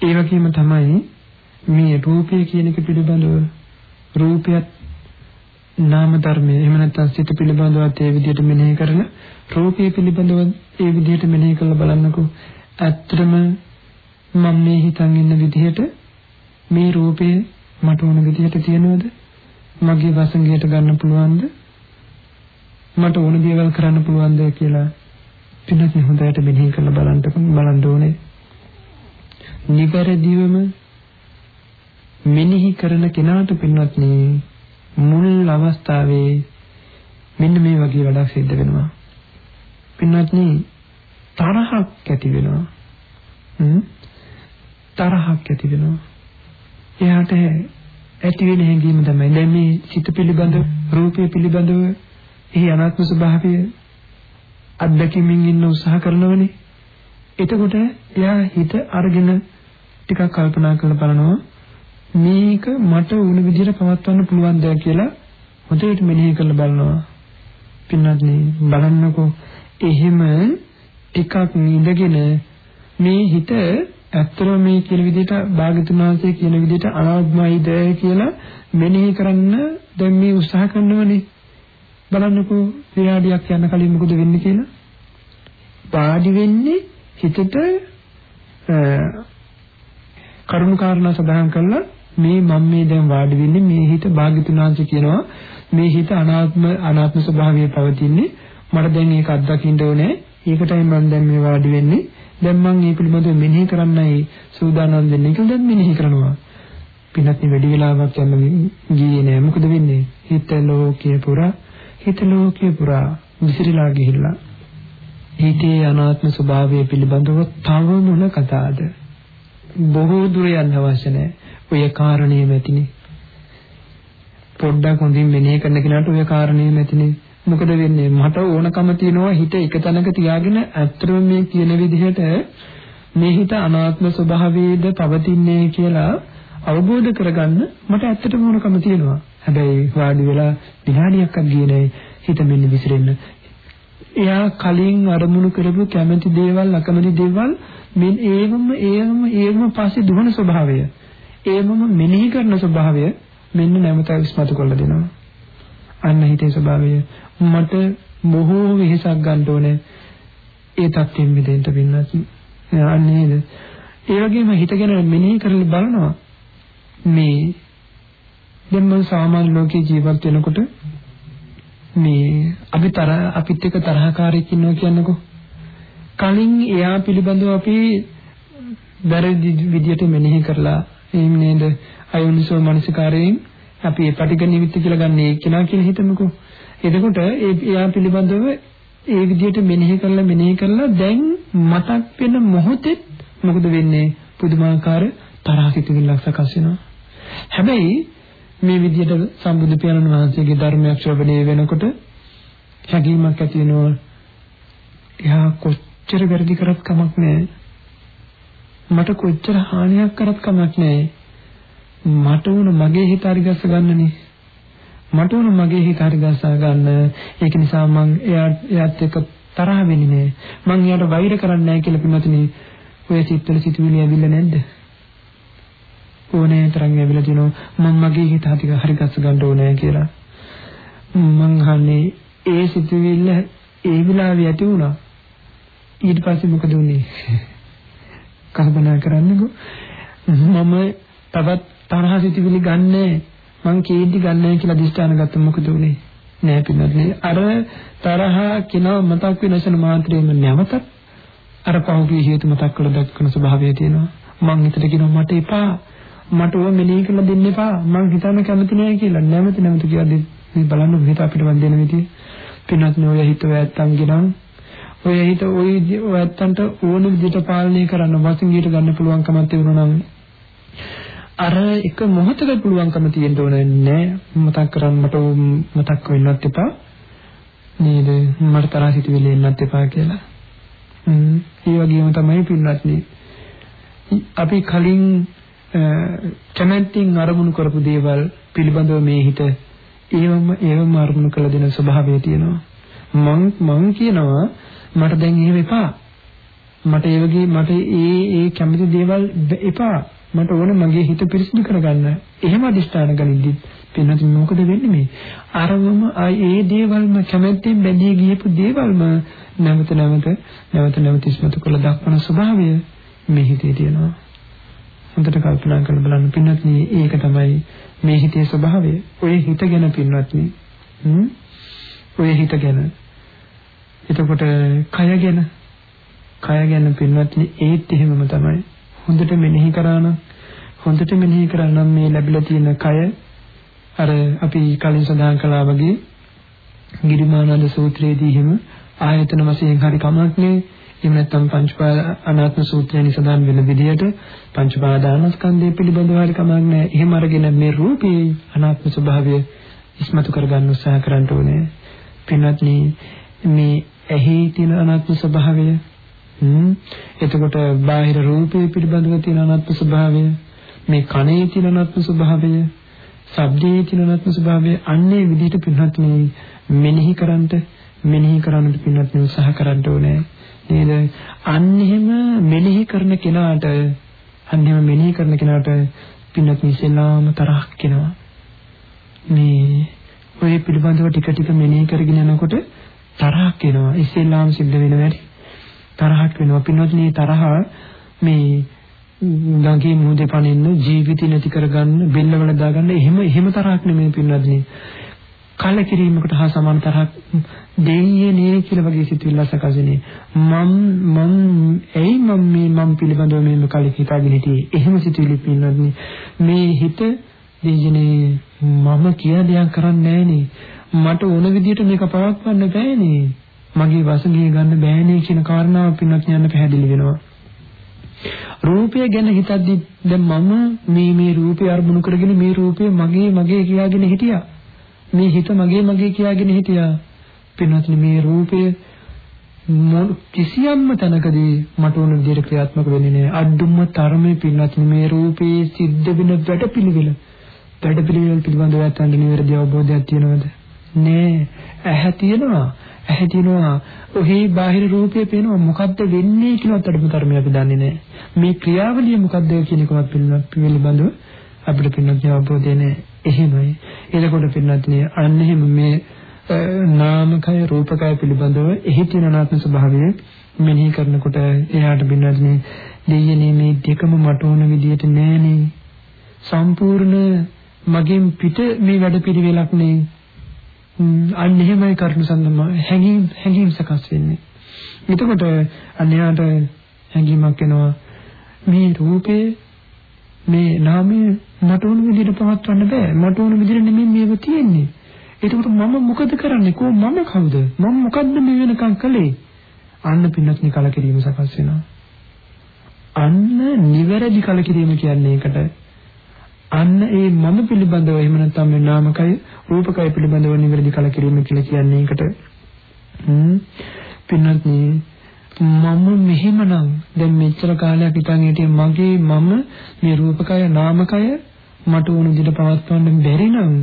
ඒ වගේම තමයි මේ රූපය කියන එක පිළිබඳව රූපයත් නාම ධර්මයේ එහෙම නැත්නම් සිත පිළිබඳවත් ඒ විදිහට මෙනෙහි කරන රූපය පිළිබඳව ඒ විදිහට මෙනෙහි කරලා බලන්නකෝ ඇත්තටම මම මේ හිතන් ඉන්න විදිහට මේ රූපේ මට ඕන විදිහට තියෙනවද මගේ වසඟයට ගන්න පුළුවන්ද මට ඕන දේවල් කරන්න පුළුවන්ද කියලා පින්නත් හොඳට මෙනෙහි කරලා බලන්න බලන්න ඕනේ නිවැරදිවම මෙනෙහි කරන කෙනාට පින්වත්නි මුල් අවස්ථාවේ මෙන්න මේ වගේ වැඩක් සිද්ධ වෙනවා. පින්වත්නි තරහක් ඇති වෙනවා. තරහක් ඇති වෙනවා. එයාට ඇති වෙන හැඟීම තමයි දැන් මේ සිත පිළිබඳ රූපය පිළිබඳව එහි අනාත්ම ස්වභාවය අත්දැකීමින් ඉන්න උත්සාහ කරනවනේ. එතකොට එයා හිත අරගෙන ටිකක් කල්පනා කරලා බලනවා මේක මට උණු විදිහට පවත්වන්න පුළුවන්ද කියලා හොඳට මෙනෙහි කරලා බලනවා. පින්නත්නි බලන්නකෝ එහෙම ටිකක් නිදගෙන මේ හිත ඇත්තම මේ කියන විදිහට භාගතුන් වහන්සේ කියන විදිහට අනාත්මයිද කියලා මෙනෙහි කරන්න දැන් මේ උත්සාහ කරනවනේ. බලන්නකෝ විනාඩියක් යන කලින් මොකද වෙන්නේ කියලා. පාඩි වෙන්නේ හිතට කරුණු කාරණා සඳහන් කළා මේ මම මේ දැන් වාඩි වෙන්නේ මේ හිත භාග්‍යතුනාංශ කියනවා. මේ හිත අනාත්ම අනාත්ම ස්වභාවයේ පවතින්නේ. මට දැන් ඒක අත්දකින්න ඕනේ. ඒකටයි මම දැන් මේ වාඩි වෙන්නේ. දැන් මම මේ පිළිබඳව මෙනෙහි කරන්නයි සූදානම් වෙන්නේ කියලා දැන් මෙනෙහි කරනවා. පින්නත් වැඩි වෙලාවක් යන්න ගියේ නෑ. මොකද වෙන්නේ? හිත ලෝකයේ පුරා හිත ලෝකයේ පුරා විසිරීලා ගිහිල්ලා හිතේ අනාත්ම ස්වභාවය පිළිබඳව තව මොන කතාවද බොහෝ දුර යන්න අවශ්‍ය නැහැ ඔය කාරණේ මැතිනේ. පොඩ්ඩක් හොඳින් මෙනෙහි කරන කෙනාට ඔය කාරණේ මැතිනේ. මොකද වෙන්නේ මට ඕනකම තියනවා හිත එක තැනක තියාගෙන අත්‍තරම මේ කියන විදිහට මේ හිත අනාත්ම ස්වභාවයේද පවතින්නේ කියලා අවබෝධ කරගන්න මට ඇත්තටම ඕනකම තියෙනවා. හැබැයි වාඩි වෙලා විනාඩියක් ගියේ නැහැ හිත මෙන්න විසිරෙන්න. එයා කලින් අරමුණු කරපු කැමැති දේවල් අකමැති දේවල් මෙන්න ඒවම ඒවම ඒවම පස්සේ දුවන ස්වභාවය. ඒවම මෙනෙහි කරන ස්වභාවය මෙන්න නැවත ඉස්මතු කරලා දෙනවා. අන්න හිතේ ස්වභාවය මට බොහෝ වෙහසක් ගන්න ඕනේ ඒ தත්යෙන් මිදෙන්න පින්නත් නේද ඒ වගේම හිත ගැන මෙනෙහි කරලා බලනවා මේ දැන් මම සාමාන්‍ය ලෝකේ ජීවත් වෙනකොට මේ අපි තර අපිත් එක්ක තරහකාරයෙක් ඉන්නවා කියන්නකෝ කලින් එයා පිළිබඳව අපි වැරදි විදියට මෙනෙහි කරලා එහෙම නේද? අයෝනිසෝ මනසිකාරයෙන් අපි ඒ පටිඝ නිමිත්ත කියලා ගන්න ඒ කෙනා කියලා හිතමුකෝ. එතකොට ඒ එයා පිළිබඳව ඒ විදිහට මෙනෙහි කරලා මෙනෙහි කරලා දැන් මතක් වෙන මොහොතේ මොකද වෙන්නේ? පුදුමාකාර තරහිතකින් සකස් වෙනවා. හැබැයි මේ විදිහට සම්බුදු පියාණන් වහන්සේගේ ධර්මයක් ශ්‍රවණය වෙනකොට හැඟීමක් ඇති වෙනවා. එයා කොච්චර වැරදි කරත් කමක් නැහැ. මට කොච්චර හානියක් කරත් කමක් නැහැ. මට උන මගේ හිත හරි ගස්ස ගන්නනේ. මට උන මගේ හිත හරි ගස්සා ගන්න. ඒක නිසා මං එයාත් එයාත් එක්ක තරහ වෙන්නේ නැහැ. මං එයාට වෛර කරන්නේ නැහැ කියලා පින්වතුනි ඔය සිත්වල සිතුවිලි ඇවිල්ලා නැද්ද? ඕනේ තරම් ඇවිල්ලා තිනෝ මම මගේ හිත හරි ගස්ස ගන්න ඕනේ කියලා. මං අහන්නේ ඒ සිතුවිල්ල ඒ විලාවේ ඇති වුණා. ඊට පස්සේ මොකද වුනේ? කල්පනා කරන්නකෝ. මම තවත් තරහ සිතිවිලි ගන්නෑ. මං කේන්ති ගන්නෑ කියලා දිස්ත්‍රාන ගත්ත මොකද උනේ නෑ පින්නත් අර තරහ කිනව මතක් වෙනසන මාත්‍රේම නැවතත් අර පහුගිය හේතු මතක් කරලා දක්වන ස්වභාවය තියෙනවා. මං හිතට කියනවා මට එපා. මට ඕව මෙනෙහි කරලා දෙන්න එපා. මං හිතන්න කැමති නෑ කියලා. නැවත නැවත කියද්දි මේ බලන්න හිත අපිට වන් දෙන විදිය. පින්නත් නෝය හිතුව ඇත්තන් ගෙනන් ඔය හිත ඔය ඔයත්තන්ට ඕන විදිහට පාලනය කරන්න වසින්ගීට ගන්න පුළුවන්කමක් තිබුණා නම්. අර එක මොහොතක පුළුවන්කම තියෙන්න ඕනේ නෑ. මතක් කරන් මට මතක් වෙන්නත් එපා. නේද? මට තරහ හිතවිලි එන්නත් එපා කියලා. හ්ම්. ඒ වගේම තමයි පින්වත්නි අපි කලින් කැමැත්තෙන් අරමුණු කරපු දේවල් පිළිබඳව මේ හිත ඒවම ඒවම අරමුණු කළ දෙන ස්වභාවය තියෙනවා. මං මං කියනවා මට දැන් එහෙම එපා. මට ඒ වගේ මට ඒ ඒ කැමති දේවල් එපා. මට ඕන මගේ හිත පිරිසිදු කරගන්න. එහෙම අදිෂ්ඨාන ගනිද්දි පින්නත් මොකද වෙන්නේ මේ? අරවම ඒ දේවල්ම කැමැත්තෙන් බැඳී ගියපු දේවල්ම නැවත නැවත නැවත නැවත ඉස්මතු කළ දක්වන ස්වභාවය මේ හිතේ තියෙනවා. හොඳට කල්පනා කරලා බලන්න පින්නත්නි ඒක තමයි මේ හිතේ ස්වභාවය. ඔය හිත ගැන පින්නත්නි. හ්ම් ඔය හිත ගැන. එතකොට කය ගැන කය ගැන පින්නත්නි ඒත් එහෙමම තමයි. හොඳට මෙනෙහි කරා නම් හොඳට මෙනෙහි කරා නම් මේ ලැබිලා තියෙන කය අර අපි කලින් සඳහන් කළා වගේ ගිරිමානන්ද සූත්‍රයේදී එහෙම ආයතන වශයෙන් හරි කමක් නේ එහෙම නැත්නම් පංචපාද අනාත්ම සූත්‍රයෙන් සඳහන් වෙන විදිහට පංචපාදානස්කන්ධය පිළිබඳව හරි කමක් නැහැ. එහෙම අරගෙන මේ රූපේ අනාත්ම ස්වභාවය ඉස්මතු කරගන්න උත්සාහ කරන්න ඕනේ. පින්වත්නි මේ ඇහි තියෙන අනාත්ම ස්වභාවය හ්ම් එතකොට බාහිර රූපේ පිළිබඳව තියෙන අනාත්ම ස්වභාවය මේ කනේ තියෙන අනාත්ම ස්වභාවය ශබ්දයේ තියෙන අනාත්ම ස්වභාවය අන්නේ විදිහට පින්වත්නි මෙනෙහි කරන්ට මෙනෙහි කරන්නට පින්වත්නි උත්සාහ කරන්න ඕනේ නේද? අන්න එහෙම මෙනෙහි කරන කෙනාට අන්න එහෙම මෙනෙහි කරන කෙනාට පින්වත්නි ඉස්සෙල්ලාම තරහක් එනවා. මේ ඔය පිළිබඳව ටික ටික මෙනෙහි කරගෙන යනකොට තරහක් එනවා. ඉස්සෙල්ලාම සිද්ධ වෙන වැඩි තරහක් වෙනවා. පින්වත්නි තරහ මේ ළඟේ මුහුදේ පනින්න ජීවිතය නැති කරගන්න බෙල්ලවල දාගන්න එහෙම එහෙම තරහක් නෙමෙයි පින්වත්නි කලකිරීමකට හා සමාන තරහක් දෙයියේ නේ කියලා වගේ සිතුවිල්ල සකසනේ මම මම එයි මම මේ මම පිළිබඳව මේ කලින් හිතාගෙන හිටියේ. එහෙම සිතුවිලි පින්වත්නි මේ හිත දෙයනේ මම කියා දෙයක් කරන්නේ නැහනේ. මට ඕන විදිහට මේක පවත්වන්න බෑනේ. මගේ වසඟේ ගන්න බෑනේ කියන කාරණාව පින්වත් යන පැහැදිලි වෙනවා. රූපය ගැන හිතද්දි දැන් මම මේ මේ රූපය අරමුණු කරගෙන මේ රූපය මගේ මගේ කියාගෙන හිටියා. මේ හිත මගේ මගේ කියාගෙන හිටියා. පින්වත්නි මේ රූපය කිසියම්ම තැනකදී මට ඕන විදිහට ක්‍රියාත්මක වෙන්නේ නැහැ. අඩුම තරමේ පින්වත්නි මේ රූපේ සිද්ධ වෙන වැඩපිළිවෙල වැඩපිළිවෙල පිළිබඳව ඇත්තන්ට නිවැරදි අවබෝධයක් තියෙනවද? නෑ. ඇහැ තියෙනවා. ඇහැ තියෙනවා. ඔහි බාහිර රූපේ පේනවා. මොකද්ද වෙන්නේ කියලාත් අඩුම තරමේ අපි දන්නේ නෑ. මේ ක්‍රියාවලිය මොකක්ද කියන එකවත් පිළිබඳව අපිට පින්නත් අවබෝධය නැහැ. එහෙමයි. එතකොට පින්නත් නේ අන්න එහෙම මේ නාමකය රූපකය පිළිබඳව එහි තියෙන අනාත්ම ස්වභාවය මෙනෙහි කරනකොට එයාට පින්නත් නේ දෙයනේ මේ දෙකම මට ඕන විදියට නෑනේ. සම්පූර්ණ මගෙන් පිට මේ වැඩ පිළිවෙලක් නේ. අන්න එහෙමයි කරුණ සම්ම හැඟීම් හැඟීම් සකස් වෙන්නේ. එතකොට අන්‍යයට හැඟීමක් එනවා මේ රූපේ මේ නාමය මට ඕන විදිහට පවත්වන්න බෑ. මට ඕන විදිහට නෙමෙයි මේක තියෙන්නේ. එතකොට මම මොකද කරන්නේ? කො මම කවුද? මම මොකද්ද මේ වෙනකන් කළේ? අන්න පින්නත් නිකල කිරීම සකස් වෙනවා. අන්න නිවැරදි කලකිරීම කියන්නේ ඒකට. අන්න ඒ මම පිළිබඳව එහෙම නැත්නම් මේ නාමකය රූපකය පිළිබඳව නිවැරදි කලකිරීම කියලා කියන්නේ ඒකට. හ්ම් පින්නත් මම මෙහෙමනම්. දැන් මෙච්චර කාලයක් හිතන් හිටියේ මගේ මම මේ රූපකය නාමකය මට උණු විදිහට පවත්වන්න බැරි නම්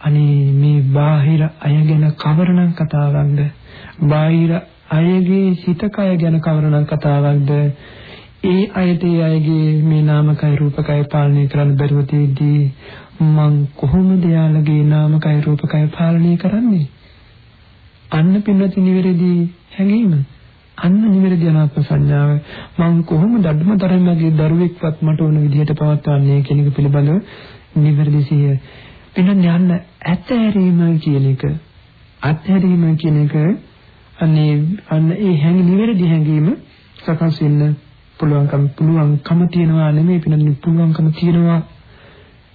අනේ මේ බාහිර අය ගැන කවරනම් කතාවක්ද? බාහිර අයගේ සිතකය ගැන කවරනම් කතාවක්ද? ඒ අයට ඒ අයගේ මේ නාමකය රූපකය පාලනය කරන්න බැරුව තියෙද්දී මං කොහොමද යාළගේ නාමකය රූපකය පාලනය කරන්නේ? අන්න පින්නති නිවැරදි හැඟීම. අන්න නිවැරදි අනාත්ම සංඥාව. මම කොහොමද අඩුම තරමේ දරුවෙක්වත් මට ඕන විදිහට පවත්වන්නේ කියන එක පිළිබඳව නිවැරදි සිහිය. වෙන යන්න ඇතහැරීම කියන එක. අත්හැරීම කියන එක අනේ අන්න ඒ හැඟි නිවැරදි හැඟීම සකස් වෙන්න පුළුවන්කම පුළුවන්කම තියනවා නෙමෙයි පිළිගන්න පුළුවන්කම තියනවා.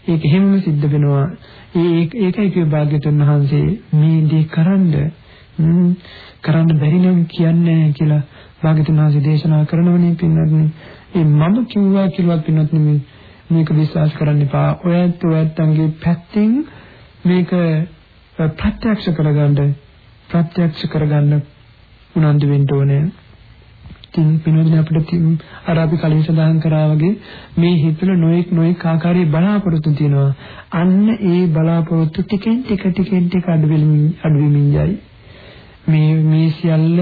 ඒක හැමෝම සිද්ධ වෙනවා. ඒ ඒකයි කිය භාග්‍යතුන් වහන්සේ මේ දේ කරන්ද කරන්න බැරි නම් කියන්නේ කියලා භාග්‍යතුන් වහන්සේ දේශනා කරනවනේ පින්වත්නි. ඒ මම කිව්වා කියලා පින්වත්නි මේක විශ්වාස කරන්න එපා. ඔයත් ඔයත්ගේ පැත්තෙන් මේක ප්‍රත්‍යක්ෂ කරගන්න ප්‍රත්‍යක්ෂ කරගන්න උනන්දු වෙන්න ඕනේ. ඉතින් පිනෝදින අපිට අර අපි කලින් සඳහන් කරා වගේ මේ හිතවල නොඑක් නොඑක් ආකාරයේ බලාපොරොත්තු තියෙනවා. අන්න ඒ බලාපොරොත්තු ටිකෙන් ටික ටිකෙන් ටික අඩු වෙමින් අඩු වෙමින් යයි. මේ මේ සියල්ල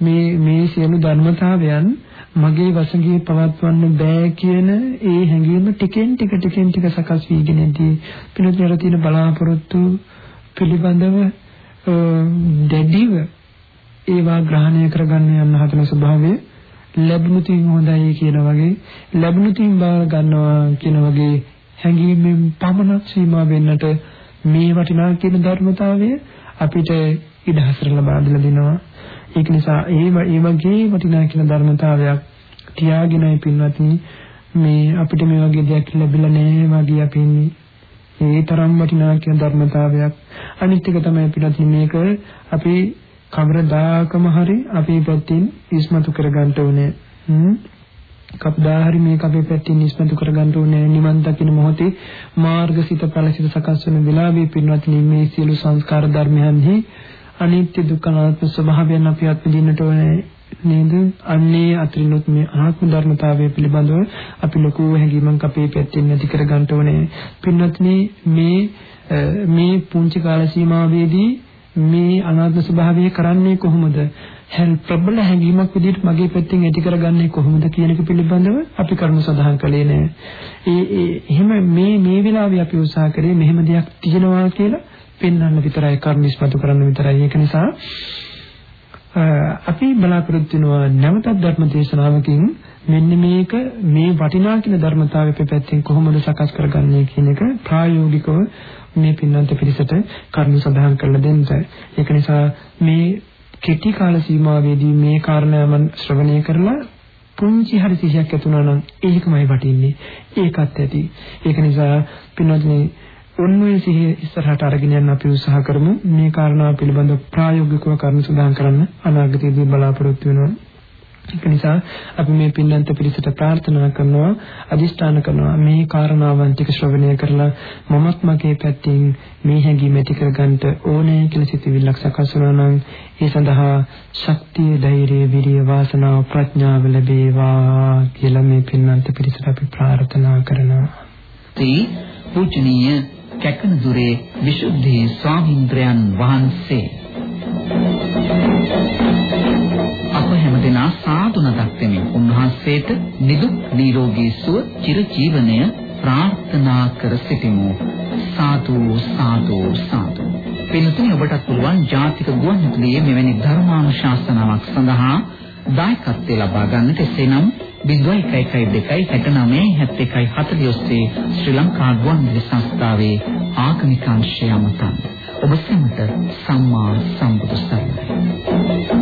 මේ මේ සියලු ධර්මතාවයන් මගේ වශයෙන් පවත්වන්න බෑ කියන ඒ හැඟීම ටිකෙන් ටික ටිකෙන් ටික සකස් වීගෙන යදී පිනෝදින තියෙන බලාපොරොත්තු පිළිබඳව දැඩිව ඒවා ග්‍රහණය කරගන්න යන හදන ස්වභාවය ලැබුණු තින් හොඳයි කියන වගේ ලැබුණු තින් බාර ගන්නවා කියන වගේ හැඟීමෙන් පමණක් සීමා වෙන්නට මේ වටිනා කියන ධර්මතාවය අපිට ඉඩහසර ලබා දෙලා දෙනවා ඒක නිසා ඒ ඒ වගේ වටිනා කියන ධර්මතාවයක් තියාගෙනයි පින්වත්නි මේ අපිට මේ වගේ දෙයක් ලැබිලා නැහැ වගේ අපි ඉන්නේ ඒ තරම් වටිනා කියන ධර්මතාවයක් අනිත් එක තමයි පිටත් මේක අපි කවරදාකම හරි අපේ පැත්තෙන් ඉස්මතු කරගන්න ඕනේ. කවදා හරි මේක අපේ පැත්තෙන් ඉස්මතු කරගන්න ඕනේ. නිවන් දකින මොහොතේ මාර්ගසිත ඵලසිත සකස් වෙන වෙලාවේ පින්වත්නි මේ සියලු සංස්කාර ධර්මයන්හි අනිත්‍ය දුක්ඛ අනාත්ම ස්වභාවයන් අපි අත්විඳින්නට ඕනේ. නේද? අන්නේ අතරිනුත් මේ ආත්ම ධර්මතාවය පිළිබඳව අපි ලොකු හැඟීමක් අපේ පැත්තෙන් ඇති කරගන්න ඕනේ. පින්වත්නි මේ මේ පුංචි කාල සීමාවේදී මේ අනාත්ම ස්වභාවය කරන්නේ කොහොමද? හැල් ප්‍රබල හැඟීමක් විදිහට මගේ පැත්තෙන් ඇති කරගන්නේ කොහොමද කියන එක පිළිබඳව අපි කරුණු සඳහන් කළේ නෑ. ඒ ඒ එහෙම මේ මේ වෙලාවේ අපි උත්සාහ කරේ මෙහෙම දෙයක් තියෙනවා කියලා පෙන්වන්න විතරයි කරුණු ඉස්මතු කරන්න විතරයි. ඒක නිසා අපි බලාපොරොත්තු වෙනවා නැවතත් ධර්ම දේශනාවකින් මෙන්න මේක මේ වටිනා කියන ධර්මතාවය පැත්තෙන් කොහොමද සකස් කරගන්නේ කියන එක ප්‍රායෝගිකව මේ පින්නන්ත පිරිසට කරුණු සඳහන් කරලා දෙන්න. ඒක නිසා මේ කෙටි කාල සීමාවේදී මේ කාරණාවන් ශ්‍රවණය කරලා පුංචි හරි සිහියක් ඇතුණා නම් ඒකමයි වටින්නේ. ඒකත් ඇති. ඒක නිසා පින්නන්තනේ ඔන්නේ සිහිය ඉස්සරහට අරගෙන යන්න අපි උත්සාහ කරමු. මේ කාරණා පිළිබඳව ප්‍රායෝගිකව කරුණු සඳහන් කරන්න අනාගතයේදී බලාපොරොත්තු වෙනවා. ඒක නිසා අපි මේ පින්නන්ත පිළිසට ප්‍රාර්ථනා කරනවා අදිෂ්ඨාන කරනවා මේ කාරණාවන් ටික ශ්‍රවණය කරලා මමත් මගේ පැත්තෙන් මේ හැඟීම ඇති කරගන්න ඕනේ කියලා සිතවිල්ලක් සකස් වුණා නම් ඒ සඳහා ශක්තිය ධෛර්යය විරිය වාසනාව ප්‍රඥාව ලැබේවා කියලා මේ පින්නන්ත පිළිසට අපි ප්‍රාර්ථනා කරනවා. තී පූජනීය කැකනදුරේ විසුද්ධි ස්වාමීන්ද්‍රයන් වහන්සේ. අප හැමදෙනා සාදු නදක් දෙමින් උන්වහන්සේට නිදුක් නිරෝගී සුව චිරජීවනය ප්‍රාර්ථනා කර සිටිමු. සාදු සාදු සාදු. පින්තුනි ඔබට පුළුවන් ජාතික ගුවන්විදුලියේ මෙවැනි ධර්මානුශාසනාවක් සඳහා දායකත්වය ලබා ගන්නට එසේනම් 0112 69 71 40 ඔස්සේ ශ්‍රී ලංකා ගුවන්විදුලි සංස්ථාවේ ආගමික අංශය අමතන්න ඔබ සැමට සම්මා සම්බුදු සරණයි.